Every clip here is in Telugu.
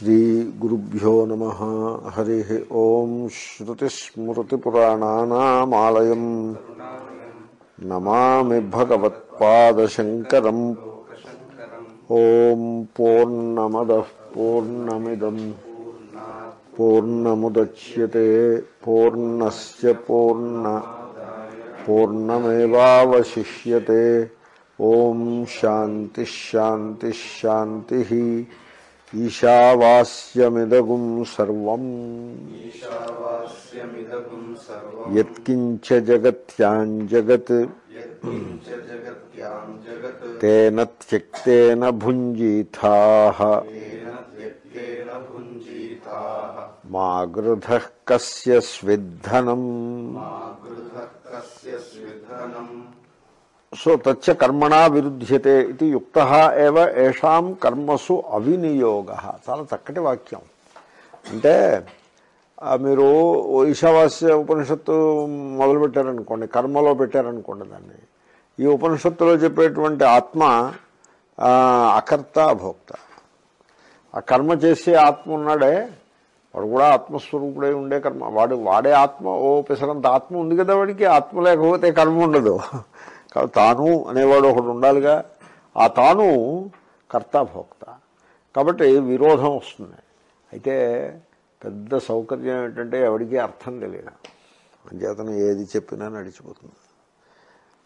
श्रीगुरुभ्यो नमः। हरिः ॐ नमा नमामि भगवत्पादशङ्करम्। ॐ पूर्णमदः पूर्णमिदम्। पूर्णमुदच्यते, पूर्णस्य पूर्ण। पूर्णमेवावशिष्यते। ॐ शान्तिः शान्तिः शान्तिः। ఈశావాస్యమిదగుం సర్వం. యత్కించ జగత్యాం జగత్. తేన త్యక్తేన భుంజీథా తేన త్యక్తేన భుంజీతాః. మా గృధ కస్య స్విద్ధనం మా గృహః కస్య స్విధనం సో తచ్చ కర్మణా విరుధ్యతే ఇది యుక్త ఏవ ఏషాం కర్మసు అవినియోగ. చాలా చక్కటి వాక్యం. అంటే మీరు ఈశావాస్య ఉపనిషత్తు మొదలు పెట్టారనుకోండి కర్మలో పెట్టారనుకోండి దాన్ని. ఈ ఉపనిషత్తులో చెప్పేటువంటి ఆత్మ అకర్త భోక్త ఆ కర్మ చేసే ఆత్మ ఉన్నాడే వాడు కూడా ఆత్మస్వరూపుడే ఉండే కర్మ. వాడు వాడే ఆత్మ ఓ పిసరంత ఆత్మ ఉంది కదా వాడికి ఆత్మ లేకపోతే కర్మ ఉండదు. కాబట్టి తాను అనేవాడు ఒకడు ఉండాలిగా. ఆ తాను కర్తాభోక్త. కాబట్టి విరోధం వస్తుంది. అయితే పెద్ద సౌకర్యం ఏంటంటే ఎవడికి అర్థం తెలియదు. అంచేతను ఏది చెప్పినా నడిచిపోతుంది.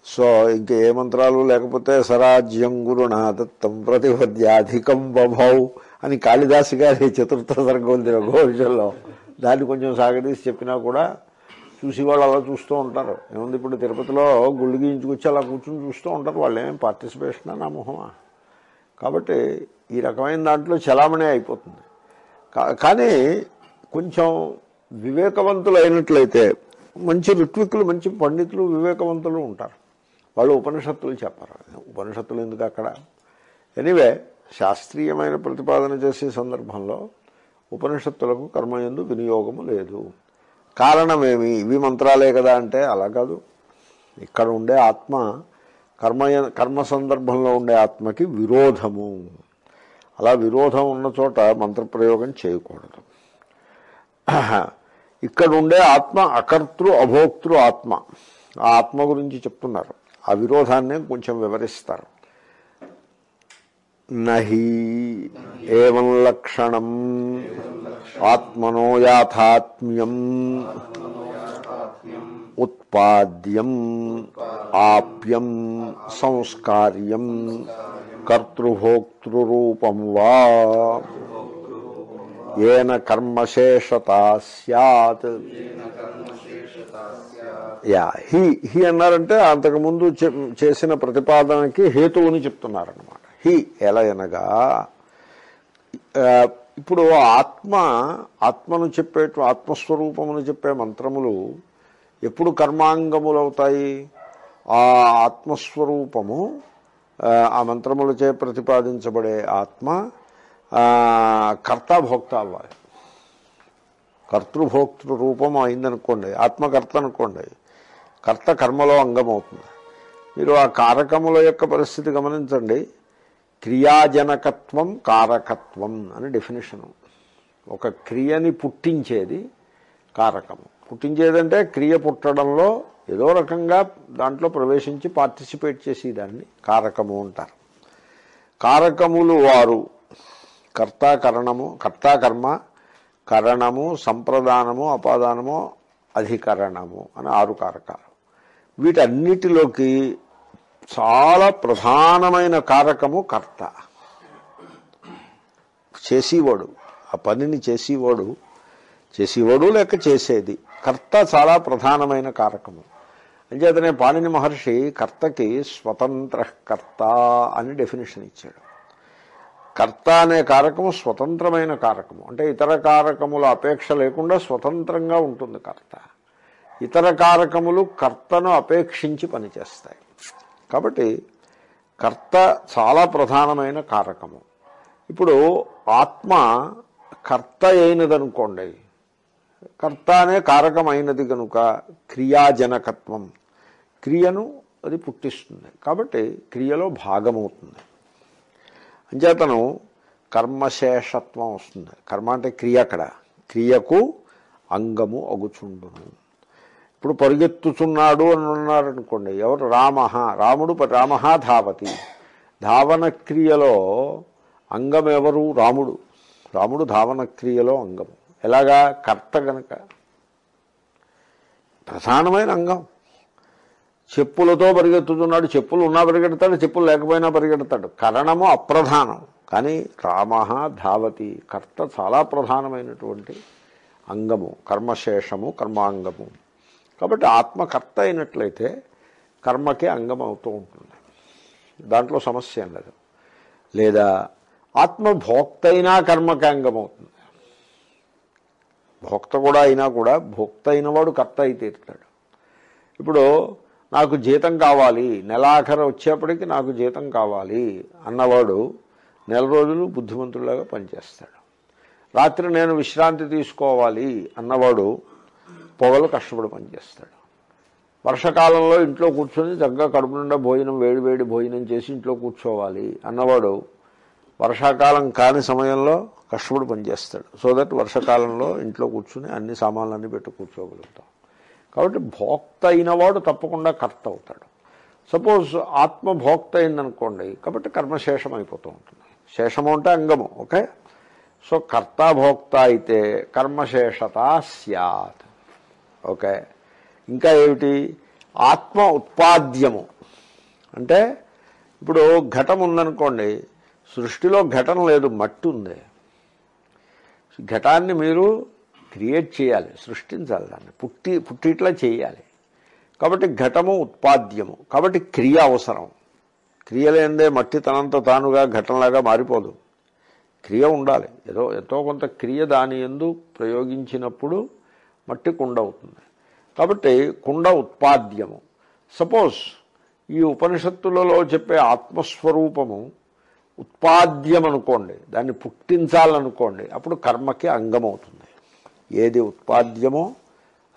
సో ఇంక ఏ మంత్రాలు లేకపోతే సరాజ్యం గురునాదత్తం ప్రతిపద్యాధికం బభౌ అని కాళిదాసు గారి చతుర్థ సర్గం ఘోషల్లో దాన్ని కొంచెం సాగదీసి చెప్పినా కూడా చూసి వాళ్ళు అలా చూస్తూ ఉంటారు. ఏముంది ఇప్పుడు తిరుపతిలో గుళ్ళు గీయించుకొచ్చి అలా కూర్చుని చూస్తూ ఉంటారు. వాళ్ళు ఏం పార్టిసిపేషన్ నా మొహమా? కాబట్టి ఈ రకమైన దాంట్లో చలామణి అయిపోతుంది. కా- కానీ కొంచెం వివేకవంతులు అయినట్లయితే మంచి ఋత్విక్కులు మంచి పండితులు వివేకవంతులు ఉంటారు. వాళ్ళు ఉపనిషత్తులు చెప్పరు. ఉపనిషత్తులు ఎందుకు అక్కడ? ఎనివే శాస్త్రీయమైన ప్రతిపాదన చేసే సందర్భంలో ఉపనిషత్తులకు కర్మయందు వినియోగము లేదు. కారణమేమి? ఇవి మంత్రాలే కదా అంటే అలా కాదు. ఇక్కడ ఉండే ఆత్మ కర్మ కర్మ సందర్భంలో ఉండే ఆత్మకి విరోధము. అలా విరోధం ఉన్న చోట మంత్రప్రయోగం చేయకూడదు. ఇక్కడ ఉండే ఆత్మ అకర్తృ అభోక్తృ ఆత్మ. ఆ ఆత్మ గురించి చెప్తున్నారు. ఆ విరోధాన్ని కొంచెం వివరిస్తారు. నహి ఏవం లక్షణం ఆత్మనో యాథాత్మ్యం ఉత్పాద్యం ఆప్యం సంస్కార్యం కర్తృభోక్తృరూపం వా ఏన కర్మశేషత సత్ యా హి హి అన్నారంటే అంతకుముందు చేసిన ప్రతిపాదనకి హేతువుని చెప్తున్నారనమాట హి ఎలా అనగా ఇప్పుడు ఆత్మ ఆత్మను చెప్పే ఆత్మస్వరూపమును చెప్పే మంత్రములు ఎప్పుడు కర్మాంగములు అవుతాయి ఆ ఆత్మస్వరూపము ఆ, మంత్రములచే ప్రతిపాదించబడే ఆత్మ ఆ, కర్తాభోక్త అవ్వాలి. కర్తృభోక్తృ రూపం అయిందనుకోండి ఆత్మకర్త అనుకోండి కర్త కర్మలో అంగం అవుతుంది మీరు ఆ కారకముల యొక్క పరిస్థితి గమనించండి. క్రియాజనకత్వం కారకత్వం అని డెఫినేషను ఒక క్రియని పుట్టించేది కారకము పుట్టించేదంటే క్రియ పుట్టడంలో ఏదో రకంగా దాంట్లో ప్రవేశించి పార్టిసిపేట్ చేసి దాన్ని కారకము అంటారు. కారకములు వారు కర్తాకరణము కర్తాకర్మ కరణము సంప్రదానము అపాదానము అధికరణము అని ఆరు కారకాలు. వీటన్నిటిలోకి చాలా ప్రధానమైన కారకము కర్త. చేసేవాడు ఆ పనిని చేసేవాడు చేసేవాడు లేక చేసేది. కర్త చాలా ప్రధానమైన కారకము. అంచేతనే పాణిని మహర్షి కర్తకి స్వతంత్ర కర్త అని డెఫినేషన్ ఇచ్చాడు. కర్త అనే కారకము స్వతంత్రమైన కారకము. అంటే ఇతర కారకముల అపేక్ష లేకుండా స్వతంత్రంగా ఉంటుంది కర్త. ఇతర కారకములు కర్తను అపేక్షించి పనిచేస్తాయి. కాబట్టి కర్త చాలా ప్రధానమైన కారకము. ఇప్పుడు ఆత్మ కర్త అయినదనుకోండి కర్త అనే కారకమైనది కనుక క్రియాజనకత్వం క్రియను అది పుట్టిస్తుంది. కాబట్టి క్రియలో భాగమవుతుంది. అంచేతను కర్మశేషత్వం వస్తుంది. కర్మ అంటే క్రియ అక్కడ. క్రియకు అంగము అగుచుండును. ఇప్పుడు పరిగెత్తుచున్నాడు అని ఉన్నారనుకోండి ఎవరు? రామ రాముడు రామ ధావతి. ధావన క్రియలో అంగం ఎవరు? రాముడు. రాముడు ధావన క్రియలో అంగం. ఎలాగా? కర్త గనక. ప్రధానమైన అంగం. చెప్పులతో పరిగెత్తుతున్నాడు చెప్పులు ఉన్నా పరిగెడతాడు చెప్పులు లేకపోయినా పరిగెడతాడు. కరణము అప్రధానం. కానీ రామ ధావతి కర్త చాలా ప్రధానమైనటువంటి అంగము కర్మశేషము కర్మాంగము. కాబట్టి ఆత్మకర్త అయినట్లయితే కర్మకే అంగం అవుతూ ఉంటుంది. దాంట్లో సమస్య ఏం లేదు. లేదా ఆత్మభోక్త అయినా కర్మకే అంగం అవుతుంది భోక్త కూడా అయినా కూడా భోక్త అయినవాడు కర్త అయితే తీరుతాడు. ఇప్పుడు నాకు జీతం కావాలి నెలాఖరు వచ్చేప్పటికి నాకు జీతం కావాలి అన్నవాడు నెల రోజులు బుద్ధిమంతుడిలాగా పనిచేస్తాడు. రాత్రి నేను విశ్రాంతి తీసుకోవాలి అన్నవాడు పొగలు కష్టపడి పనిచేస్తాడు. వర్షకాలంలో ఇంట్లో కూర్చొని చక్కగా కడుపు నిండా భోజనం వేడి వేడి భోజనం చేసి ఇంట్లో కూర్చోవాలి అన్నవాడు వర్షాకాలం కాని సమయంలో కష్టపడి పనిచేస్తాడు. సో దట్ వర్షాకాలంలో ఇంట్లో కూర్చుని అన్ని సామాన్లన్నీ పెట్టి కూర్చోగలుగుతాం. కాబట్టి భోక్త అయినవాడు తప్పకుండా కర్త అవుతాడు. సపోజ్ ఆత్మ భోక్త అయిందనుకోండి కాబట్టి కర్మశేషం అయిపోతూ ఉంటుంది. శేషము అంటే అంగము ఓకే? సో కర్త భోక్త అయితే కర్మశేషత స్యాత్. ఓకే. ఇంకా ఏమిటి? ఆత్మ ఉత్పాద్యము. అంటే ఇప్పుడు ఘటం ఉందనుకోండి సృష్టిలో ఘటన లేదు మట్టి ఉంది. ఘటాన్ని మీరు క్రియేట్ చేయాలి సృష్టించాలి దాన్ని. పుట్టి పుట్టిట్లా చేయాలి. కాబట్టి ఘటము ఉత్పాద్యము. కాబట్టి క్రియ అవసరం. క్రియ లేనిదే మట్టి తనంత తానుగా ఘటనలాగా మారిపోదు. క్రియ ఉండాలి. ఏదో ఎంతో కొంత క్రియ దాని ఎందు ప్రయోగించినప్పుడు మట్టి కుండ అవుతుంది. కాబట్టి కుండ ఉత్పాద్యము. సపోజ్ ఈ ఉపనిషత్తులలో చెప్పే ఆత్మస్వరూపము ఉత్పాద్యం అనుకోండి దాన్ని పుట్టించాలనుకోండి అప్పుడు కర్మకి అంగమవుతుంది. ఏది ఉత్పాద్యమో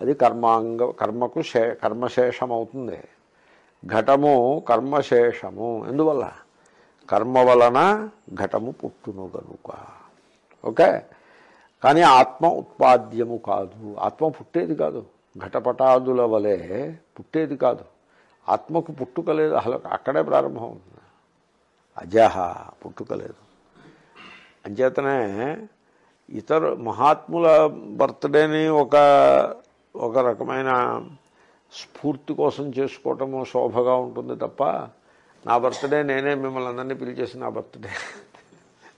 అది కర్మాంగ కర్మకు శే కర్మశేషం అవుతుంది ఘటము కర్మశేషము. ఎందువల్ల? కర్మ వలన ఘటము పుట్టును గనుక ఓకే? కానీ ఆత్మ ఉత్పాద్యము కాదు. ఆత్మ పుట్టేది కాదు. ఘటపటాదుల వలె పుట్టేది కాదు. ఆత్మకు పుట్టుక లేదు. అసలు అక్కడే ప్రారంభం అవుతుంది. అజహ పుట్టుక లేదు. అంచేతనే ఇతర మహాత్ముల బర్త్డేని ఒక ఒక రకమైన స్ఫూర్తి కోసం చేసుకోవటము శోభగా ఉంటుంది తప్ప నా బర్త్డే నేనే మిమ్మల్ని అందరినీ పిలిచేసి నా బర్త్డే.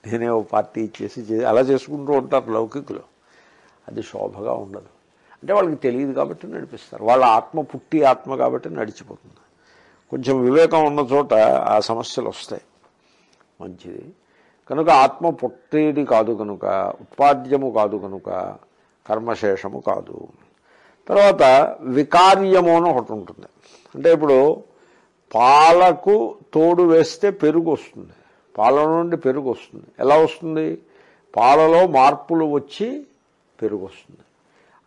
నేనే ఓ పార్టీ ఇచ్చేసి అలా చేసుకుంటూ ఉంటారు లౌకికులు. అది శోభగా ఉండదు. అంటే వాళ్ళకి తెలియదు కాబట్టి నడిపిస్తారు. వాళ్ళ ఆత్మ పుట్టి ఆత్మ కాబట్టి నడిచిపోతుంది. కొంచెం వివేకం ఉన్న చోట ఆ సమస్యలు వస్తాయి. మంచిది. కనుక ఆత్మ పుట్టేది కాదు కనుక ఉత్పాద్యము కాదు కనుక కర్మశేషము కాదు. తర్వాత వికార్యము అని ఒకటి ఉంటుంది. అంటే ఇప్పుడు పాలకు తోడు వేస్తే పెరుగు వస్తుంది. పాల నుండి పెరుగు వస్తుంది ఎలా వస్తుంది? పాలలో మార్పులు వచ్చి పెరుగు వస్తుంది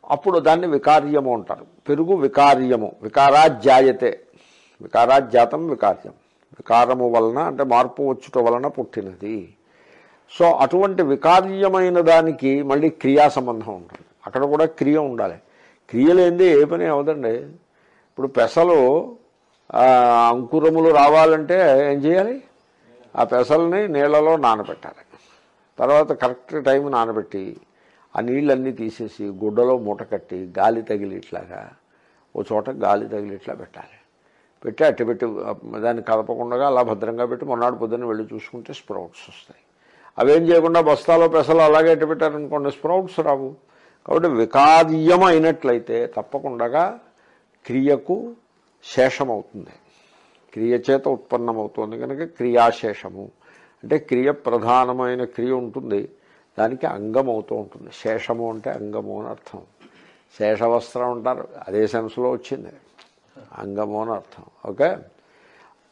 అప్పుడు దాన్ని వికార్యము అంటారు. పెరుగు వికార్యము. వికారాజ్యాయతే వికారాజ్యాతం వికార్యం. వికారము వలన అంటే మార్పు వచ్చుట వలన పుట్టినది. సో అటువంటి వికార్యమైన దానికి మళ్ళీ క్రియా సంబంధం ఉంటుంది. అక్కడ కూడా క్రియ ఉండాలి. క్రియ లేనిదే ఏ పని అవదండి ఇప్పుడు పెసలు అంకురములు రావాలంటే ఏం చేయాలి? ఆ పెసల్ని నీళ్ళలో నానబెట్టాలి. తర్వాత కరెక్ట్ టైం నానబెట్టి ఆ నీళ్ళన్నీ తీసేసి గుడ్డలో మూట కట్టి గాలి తగిలిట్లాగా ఓ చోట గాలి తగిలిట్లా పెట్టాలి. పెట్టి అట్టి పెట్టి దాన్ని కదపకుండా అలా భద్రంగా పెట్టి మొన్నటి పొద్దున్న వెళ్ళి చూసుకుంటే స్ప్రౌట్స్ వస్తాయి. అవేం చేయకుండా బస్తాలో పెసలు అలాగే ఎట్టి పెట్టారనుకోండి స్ప్రౌట్స్ రావు. కాబట్టి వికార్యం అయినట్లయితే తప్పకుండా క్రియకు శేషమవుతుంది. క్రియ చేత ఉత్పన్నమవుతోంది కనుక క్రియాశేషము. అంటే క్రియ ప్రధానమైన క్రియ ఉంటుంది దానికి అంగం అవుతూ ఉంటుంది. శేషము అంటే అంగము అని అర్థం. శేషవస్త్రం అంటారు అదే సెన్స్లో వచ్చింది. అంగము అని అర్థం. ఓకే?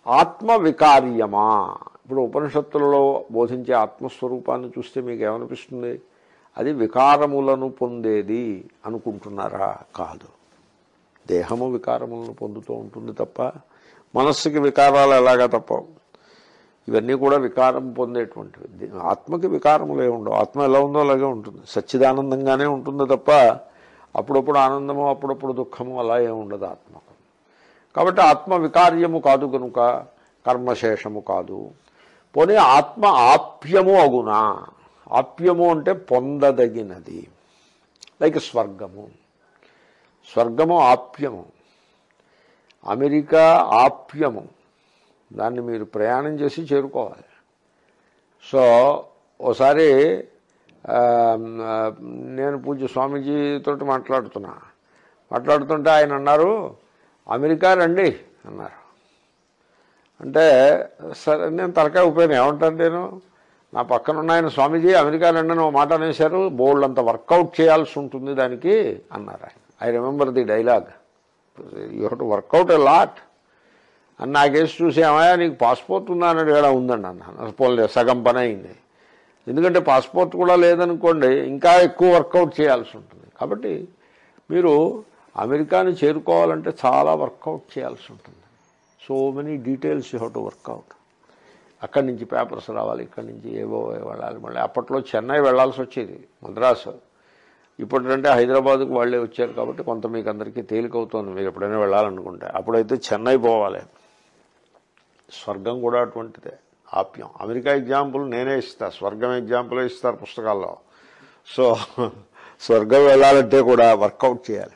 ఆత్మవికార్యమా. ఇప్పుడు ఉపనిషత్తులలో బోధించే ఆత్మస్వరూపాన్ని చూస్తే మీకు ఏమనిపిస్తుంది అది వికారములను పొందేది అనుకుంటున్నారా? కాదు. దేహము వికారములను పొందుతూ ఉంటుంది తప్ప మనస్సుకి వికారాలు ఎలాగా తప్పవు. ఇవన్నీ కూడా వికారం పొందేటువంటివి. ఆత్మకి వికారములే ఉండవు. ఆత్మ ఎలా ఉందో అలాగే ఉంటుంది. సచ్చిదానందంగానే ఉంటుంది తప్ప అప్పుడప్పుడు ఆనందము అప్పుడప్పుడు దుఃఖము అలా ఏముండదు ఆత్మకు. కాబట్టి ఆత్మ వికార్యము కాదు కనుక కర్మశేషము కాదు. పోనీ ఆత్మ ఆప్యము అగునా? ఆప్యము అంటే పొందదగినది. లైక్ స్వర్గము. స్వర్గము ఆప్యము. అమెరికా ఆప్యము. దాన్ని మీరు ప్రయాణం చేసి చేరుకోవాలి. సో ఓసారి నేను పూజ స్వామీజీతో మాట్లాడుతున్నా. మాట్లాడుతుంటే ఆయన అన్నారు అమెరికా రండి అన్నారు. అంటే సరే నేను తలకాయ ఉపయోగం ఏమంటాను నేను? నా పక్కన ఉన్న ఆయన స్వామీజీ అమెరికా రండి అని ఓ మాట అనేశారు. బోల్డ్ అంత వర్కౌట్ చేయాల్సి ఉంటుంది దానికి అన్నారు ఆయన. I remember the dialogue. You have to work out a lot అని నాకేసి చూసి నీకు పాస్పోర్ట్ ఉందా? అని అడిగాడా ఉందండి? అన్నాను పోలే సగం పని అయింది. ఎందుకంటే పాస్పోర్ట్ కూడా లేదనుకోండి ఇంకా ఎక్కువ వర్కౌట్ చేయాల్సి ఉంటుంది. కాబట్టి మీరు అమెరికాని చేరుకోవాలంటే చాలా వర్కౌట్ చేయాల్సి ఉంటుంది. So many details you have to work out అక్కడి నుంచి పేపర్స్ రావాలి ఇక్కడి నుంచి ఏవో వెళ్ళాలి. మళ్ళీ అప్పట్లో చెన్నై వెళ్ళాల్సి వచ్చేది మద్రాసు. ఇప్పుడంటే హైదరాబాద్కు వాళ్ళే వచ్చారు కాబట్టి కొంత మీకు అందరికీ తేలికవుతుంది. మీరు ఎప్పుడైనా వెళ్ళాలనుకుంటే. అప్పుడైతే చెన్నై పోవాలి. స్వర్గం కూడా అటువంటిదే. ఆప్యం. అమెరికా ఎగ్జాంపుల్ నేనే ఇస్తా. స్వర్గం ఎగ్జాంపులే ఇస్తారు పుస్తకాల్లో. సో స్వర్గం వెళ్ళాలంటే కూడా వర్కౌట్ చేయాలి.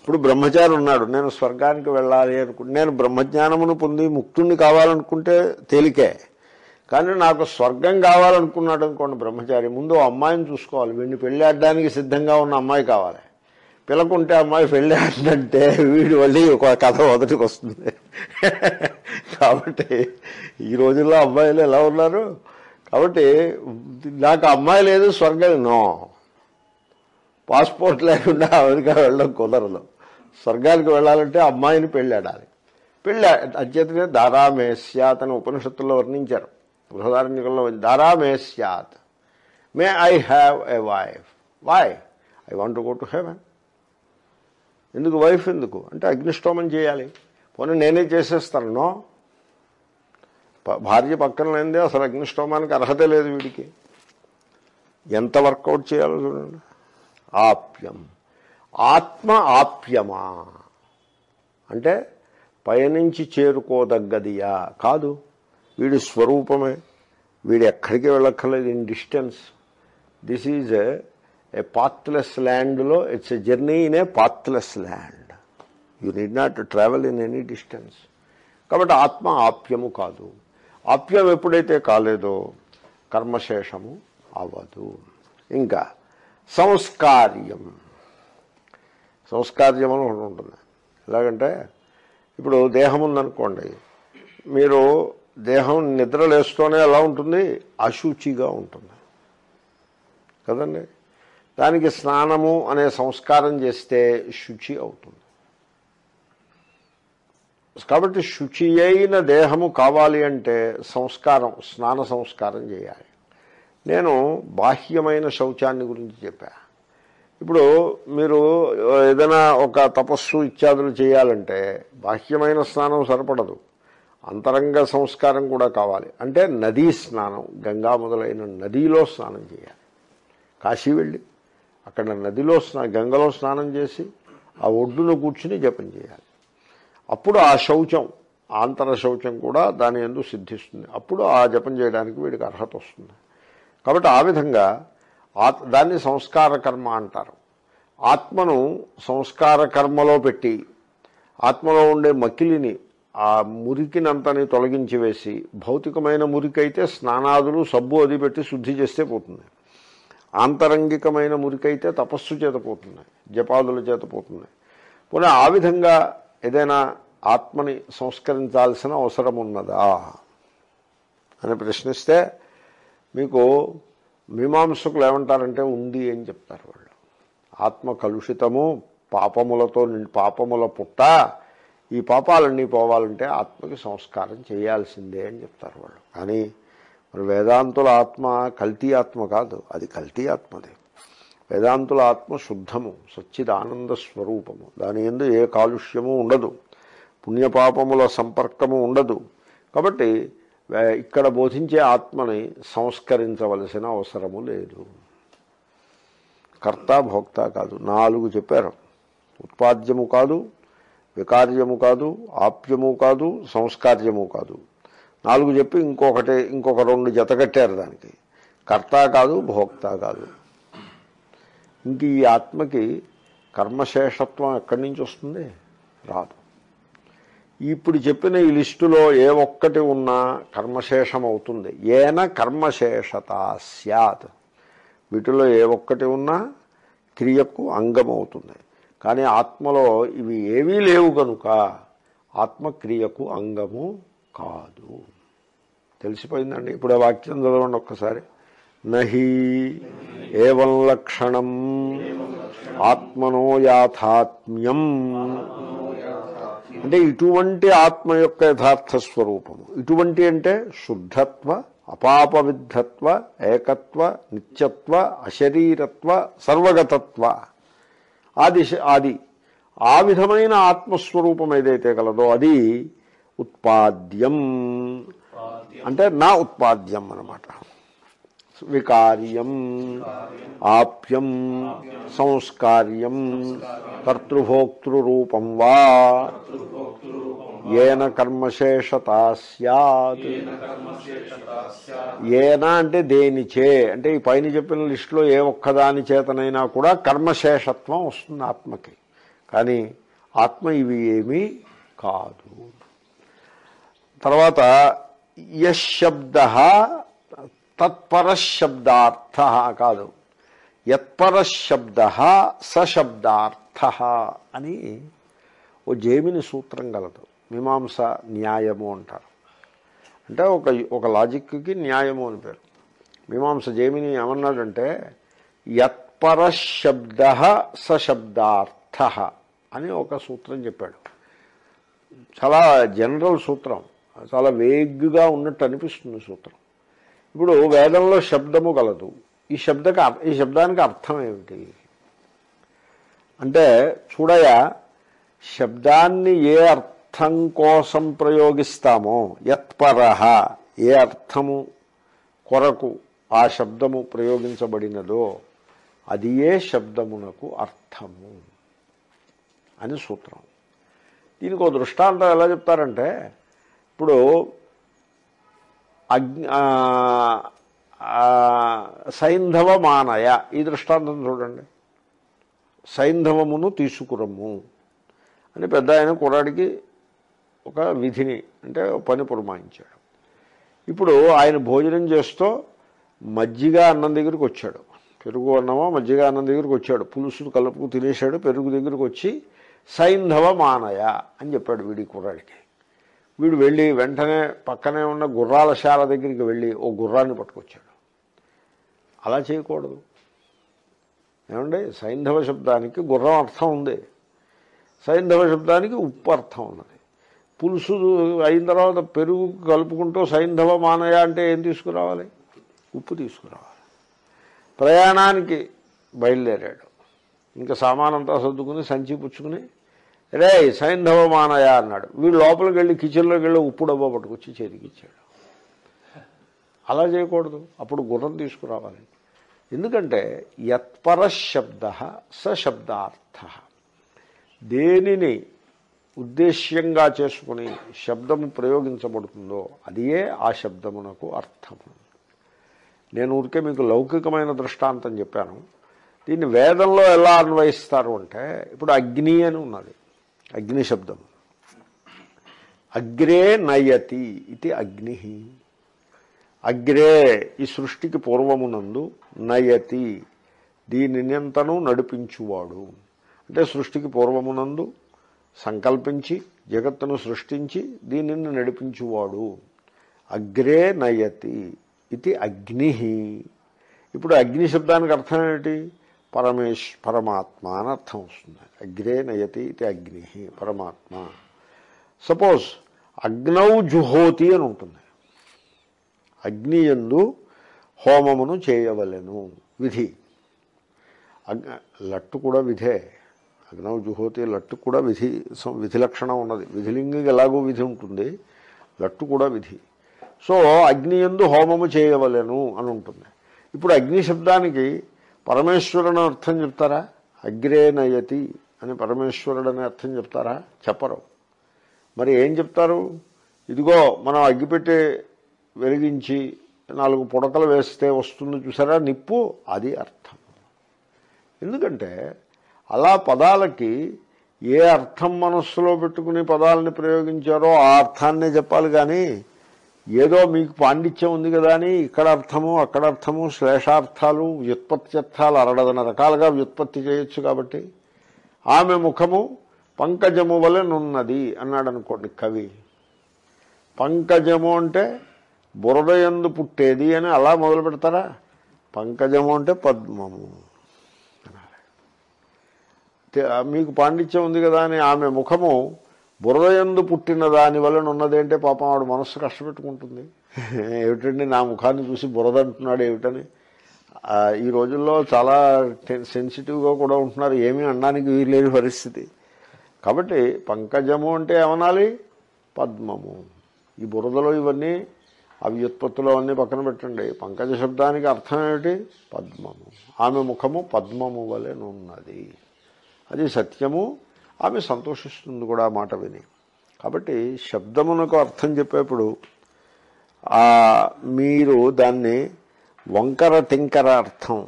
ఇప్పుడు బ్రహ్మచారి ఉన్నాడు. నేను స్వర్గానికి వెళ్ళాలి అనుకుంటే నేను బ్రహ్మజ్ఞానమును పొంది ముక్తుణ్ణి కావాలనుకుంటే తేలికే. కానీ నాకు స్వర్గం కావాలనుకున్నాడు అనుకోండి బ్రహ్మచారి ముందు అమ్మాయిని చూసుకోవాలి. వీడిని పెళ్ళాడడానికి సిద్ధంగా ఉన్న అమ్మాయి కావాలి. పిలకుంటే అమ్మాయి పెళ్ళాడంటే వీడు మళ్ళీ ఒక కథ మొదటికి వస్తుంది. కాబట్టి ఈ రోజుల్లో అమ్మాయిలు ఎలా ఉన్నారు? కాబట్టి నాకు అమ్మాయి లేదు స్వర్గం నో. పాస్పోర్ట్ లేకుండా అమెరికా వెళ్ళడం కుదరదు. స్వర్గానికి వెళ్ళాలంటే అమ్మాయిని పెళ్ళాడాలి పెళ్ళి అధ్యతనే దారామే అతను ఉపనిషత్తుల్లో వర్ణించారు. బృహదారణ్యకంలో దారామే స్యాత్. May I have a wife. Why I want go to heaven ఎందుకు? వైఫ్ ఎందుకు? అంటే అగ్నిష్టోమం చేయాలి. పోనీ నేనే చేసేస్తాను నో? భార్య పక్కన లేనిదే అసలు అగ్నిష్టోమానికి అర్హత లేదు వీడికి. ఎంత వర్కౌట్ చేయాలో చూడండి. ఆప్యం. ఆత్మ ఆప్యమా? అంటే పయనించి చేరుకోదగ్గదియా? కాదు. వీడి స్వరూపమే వీడు ఎక్కడికి వెళ్ళక్కర్లేదు in distance. This is a pathless ల్యాండ్లో it's a journey in a pathless land you need not travel in any distance కాబట్టి ఆత్మ ఆప్యము కాదు. ఆప్యం ఎప్పుడైతే కాలేదో కర్మశేషము అవ్వదు. ఇంకా సంస్కార్యం. సంస్కార్యం అని ఒకటి ఉంటుంది. ఎలాగంటే ఇప్పుడు దేహం ఉందనుకోండి మీరు దేహం నిద్రలేస్తూనే ఎలా ఉంటుంది అశుచిగా ఉంటుంది. కదండి? దానికి స్నానము అనే సంస్కారం చేస్తే శుచి అవుతుంది. కాబట్టి శుచి అయిన దేహము కావాలి అంటే సంస్కారం స్నాన సంస్కారం చేయాలి. నేను బాహ్యమైన శౌచాన్ని గురించి చెప్పా. ఇప్పుడు మీరు ఏదైనా ఒక తపస్సు ఇత్యాదులు చేయాలంటే బాహ్యమైన స్నానం సరిపడదు. అంతరంగ సంస్కారం కూడా కావాలి. అంటే నదీ స్నానం గంగా మొదలైన నదిలో స్నానం చేయాలి. కాశీ వెళ్ళి అక్కడ నదిలో స్నా గంగలో స్నానం చేసి ఆ ఒడ్డును కూర్చుని జపం చేయాలి. అప్పుడు ఆ శౌచం ఆంతర శౌచం కూడా దాని ఎందు సిద్ధిస్తుంది. అప్పుడు ఆ జపం చేయడానికి వీడికి అర్హత వస్తుంది. కాబట్టి ఆ విధంగా ఆత్ దాన్ని సంస్కార కర్మ అంటారు. ఆత్మను సంస్కార కర్మలో పెట్టి ఆత్మలో ఉండే మకిలిని ఆ మురికినంతని తొలగించి వేసి భౌతికమైన మురికైతే స్నానాదులు సబ్బు అది పెట్టి శుద్ధి చేస్తే పోతుంది. ఆంతరంగికమైన మురికైతే తపస్సు చేత పోతుంది జపాదుల చేత పోతుంది. పోనీ ఆ విధంగా ఏదైనా ఆత్మని సంస్కరించాల్సిన అవసరం ఉన్నదా? అని ప్రశ్నిస్తే మీకు మీమాంసకులు ఏమంటారంటే ఉంది అని చెప్తారు వాళ్ళు. ఆత్మ కలుషితము పాపములతో పాపముల పుట్ట ఈ పాపాలన్నీ పోవాలంటే ఆత్మకి సంస్కారం చేయాల్సిందే అని చెప్తారు వాళ్ళు. కానీ మరి వేదాంతుల ఆత్మ కల్తీ ఆత్మ కాదు అది కల్తీ ఆత్మదే. వేదాంతుల ఆత్మ శుద్ధము సచ్చిదానంద స్వరూపము. దాని ఎందు ఏ కాలుష్యము ఉండదు పుణ్యపాపముల సంపర్కము ఉండదు. కాబట్టి ఇక్కడ బోధించే ఆత్మని సంస్కరించవలసిన అవసరము లేదు. కర్త భోక్త కాదు. నాలుగు చెప్పారు. ఉత్పాద్యము కాదు వికార్యము కాదు ఆప్యము కాదు సంస్కార్యము కాదు. నాలుగు చెప్పి ఇంకొకటి ఇంకొక రెండు జతకట్టారు దానికి. కర్త కాదు భోక్త కాదు. ఇంక ఈ ఆత్మకి కర్మశేషత్వం ఎక్కడి నుంచి వస్తుంది? రాదు. ఇప్పుడు చెప్పిన ఈ లిస్టులో ఏ ఒక్కటి ఉన్నా కర్మశేషం అవుతుంది ఏన కర్మశేషత సత్ వీటిలో ఏ ఒక్కటి ఉన్నా క్రియకు అంగం అవుతుంది కానీ ఆత్మలో ఇవి ఏవీ లేవు కనుక ఆత్మక్రియకు అంగము కాదు. తెలిసిపోయిందండి. ఇప్పుడు ఆ వాక్యం చదవండి ఒక్కసారి. నహి ఏవం లక్షణం ఆత్మనో యాథాత్మ్యం. అంటే ఇటువంటి ఆత్మ యొక్క యథార్థ స్వరూపము. ఇటువంటి అంటే శుద్ధత్వ అపాపవిద్ధత్వ ఏకత్వ నిత్యత్వ అశరీరత్వ సర్వగతత్వ. ఆది ఆది. ఆ విధమైన ఆత్మస్వరూపం ఏదైతే కలదో అది ఉత్పాద్యం. అంటే నా ఉత్పాద్యం అన్నమాట. వికార్యం. ఆప్యం. సంస్కార్యం. కర్తృభోక్తృరూపం వా. ఏన కర్మశేషత సత్ ఏన అంటే దేనిచే అంటే ఈ పైన చెప్పిన లిస్టులో ఏ ఒక్కదాని చేతనైనా కూడా కర్మశేషత్వం వస్తుంది ఆత్మకి. కానీ ఆత్మ ఇవి ఏమీ కాదు. తర్వాత యశబ్ద తత్పరశబ్దార్థ కాదు. యత్పరశబ్ద సశబ్దార్థ అని ఓ జేమిని సూత్రం గలదు. మీమాంస న్యాయము అంటారు. అంటే ఒక ఒక లాజిక్కి న్యాయము అని పేరు. మీమాంస జేమిని ఏమన్నాడంటే యత్పరశబ్ద సశబ్దార్థ అని ఒక సూత్రం చెప్పాడు. చాలా జనరల్ సూత్రం. చాలా వేగ్గా ఉన్నట్టు అనిపిస్తుంది సూత్రం. ఇప్పుడు వేదంలో శబ్దము కలదు ఈ శబ్దక ఈ శబ్దానికి అర్థం ఏమిటి? అంటే చూడయా శబ్దాన్ని ఏ అర్థం అర్థం కోసం ప్రయోగిస్తామో యత్పర ఏ అర్థము కొరకు ఆ శబ్దము ప్రయోగించబడినదో అది ఏ శబ్దమునకు అర్థము అని సూత్రం. దీనికి ఒక దృష్టాంతం ఎలా చెప్తారంటే ఇప్పుడు అగ్ని సైంధవ మానయ ఈ దృష్టాంతం చూడండి. సైంధవమును తీసుకురమ్ము అని పెద్ద ఆయన కుర్రాడికి ఒక విధిని అంటే పని పురమాయించాడు. ఇప్పుడు ఆయన భోజనం చేస్తూ మజ్జిగ అన్నం దగ్గరికి వచ్చాడు. పెరుగు అన్నమో మజ్జిగ అన్నం దగ్గరికి వచ్చాడు. పులుసు కలుపుకు తినేశాడు పెరుగు దగ్గరికి వచ్చి సైంధవ మానయ అని చెప్పాడు వీడి కుర్రాడికి. వీడు వెళ్ళి వెంటనే పక్కనే ఉన్న గుర్రాల శాల దగ్గరికి వెళ్ళి ఓ గుర్రాన్ని పట్టుకొచ్చాడు. అలా చేయకూడదు. ఏమండి? సైంధవ శబ్దానికి గుర్రం అర్థం ఉంది. సైంధవ శబ్దానికి ఉప్పు అర్థం ఉన్నది. పులుసు అయిన తర్వాత పెరుగు కలుపుకుంటూ సైంధవ మానయ అంటే ఏం తీసుకురావాలి? ఉప్పు తీసుకురావాలి. ప్రయాణానికి బయలుదేరాడు. ఇంకా సామానంతా సర్దుకుని సంచి పుచ్చుకుని రే సైంధవ మానయ అన్నాడు. వీడు లోపలికి వెళ్ళి కిచెన్లోకి వెళ్ళి ఉప్పు డబ్బా పట్టుకొచ్చి చేతికిచ్చాడు అలా చేయకూడదు. అప్పుడు గుర్రం తీసుకురావాలి. ఎందుకంటే యత్పర శబ్ద సశబ్దార్థ. దేనిని ఉద్దేశ్యంగా చేసుకుని శబ్దము ప్రయోగించబడుతుందో అదియే ఆ శబ్దమునకు అర్థము. నేను ఊరికే మీకు లౌకికమైన దృష్టాంతం చెప్పాను. దీన్ని వేదంలో ఎలా అన్వయిస్తారు అంటే ఇప్పుడు అగ్ని అని ఉన్నది అగ్ని శబ్దం. అగ్రే నయతి ఇది అగ్ని అగ్రే ఈ సృష్టికి పూర్వమునందు నయతి దీనినంతను నడిపించువాడు. అంటే సృష్టికి పూర్వమునందు సంకల్పించి జగత్తును సృష్టించి దీనిని నడిపించువాడు. అగ్రే నయతి ఇది అగ్ని. ఇప్పుడు అగ్ని శబ్దానికి అర్థం ఏమిటి? పరమేశ్ పరమాత్మ అని అర్థం వస్తుంది. అగ్రే నయతి ఇది అగ్ని పరమాత్మ. సపోజ్ అగ్నౌ జుహోతి అని ఉంటుంది. అగ్ని ఎందు హోమమును చేయవలెను. విధి. అగ్ లట్టు కూడా విధే. అగ్నౌ జుహోతి లట్టు కూడా విధి విధి లక్షణం ఉన్నది. విధిలింగికి ఎలాగో విధి ఉంటుంది. లట్టు కూడా విధి. సో అగ్ని ఎందు హోమము చేయవలెను అని ఉంటుంది ఇప్పుడు అగ్ని శబ్దానికి పరమేశ్వరుని అర్థం చెప్తారా? అగ్రే నయతి అని పరమేశ్వరుడు అనే అర్థం చెప్తారా? చెప్పరు. మరి ఏం చెప్తారు? ఇదిగో మనం అగ్గిపెట్టి వెలిగించి నాలుగు పుడకలు వేస్తే వస్తుంది చూసారా? నిప్పు అది అర్థం. ఎందుకంటే అలా పదాలకి ఏ అర్థం మనస్సులో పెట్టుకుని పదాలని ప్రయోగించారో ఆ అర్థాన్నే చెప్పాలి కానీ ఏదో మీకు పాండిత్యం ఉంది కదా అని ఇక్కడ అర్థము అక్కడ అర్థము శ్లేషార్థాలు వ్యుత్పత్త్యర్థాలు అరడదన రకాలుగా వ్యుత్పత్తి చేయొచ్చు కాబట్టి ఆమె ముఖము పంకజము వలెనున్నది అన్నాడు అనుకోండి కవి. పంకజము అంటే బురదయందు పుట్టేది అని అలా మొదలు పెడతారా? పంకజము అంటే పద్మము. మీకు పాండిత్యం ఉంది కదా అని ఆమె ముఖము బురదయందు పుట్టిన దాని వలన ఉన్నదేంటే పాపం ఆవిడ మనస్సు కష్టపెట్టుకుంటుంది. ఏమిటండి నా ముఖాన్ని చూసి బురద అంటున్నాడు ఏమిటని? ఈ రోజుల్లో చాలా సెన్సిటివ్గా కూడా ఉంటున్నారు. ఏమీ అనడానికి వీలు పరిస్థితి. కాబట్టి పంకజము అంటే ఏమనాలి? పద్మము. ఈ బురదలో ఇవన్నీ అవి వ్యుత్పత్తులు అవన్నీ పక్కన పెట్టండి. పంకజ శబ్దానికి అర్థం ఏమిటి? పద్మము. ఆమె ముఖము పద్మము వలెనున్నది. అది సత్యము. ఆమె సంతోషిస్తుంది కూడా మాట విని. కాబట్టి శబ్దమునకు అర్థం చెప్పేప్పుడు మీరు దాన్ని వంకర టింకర అర్థం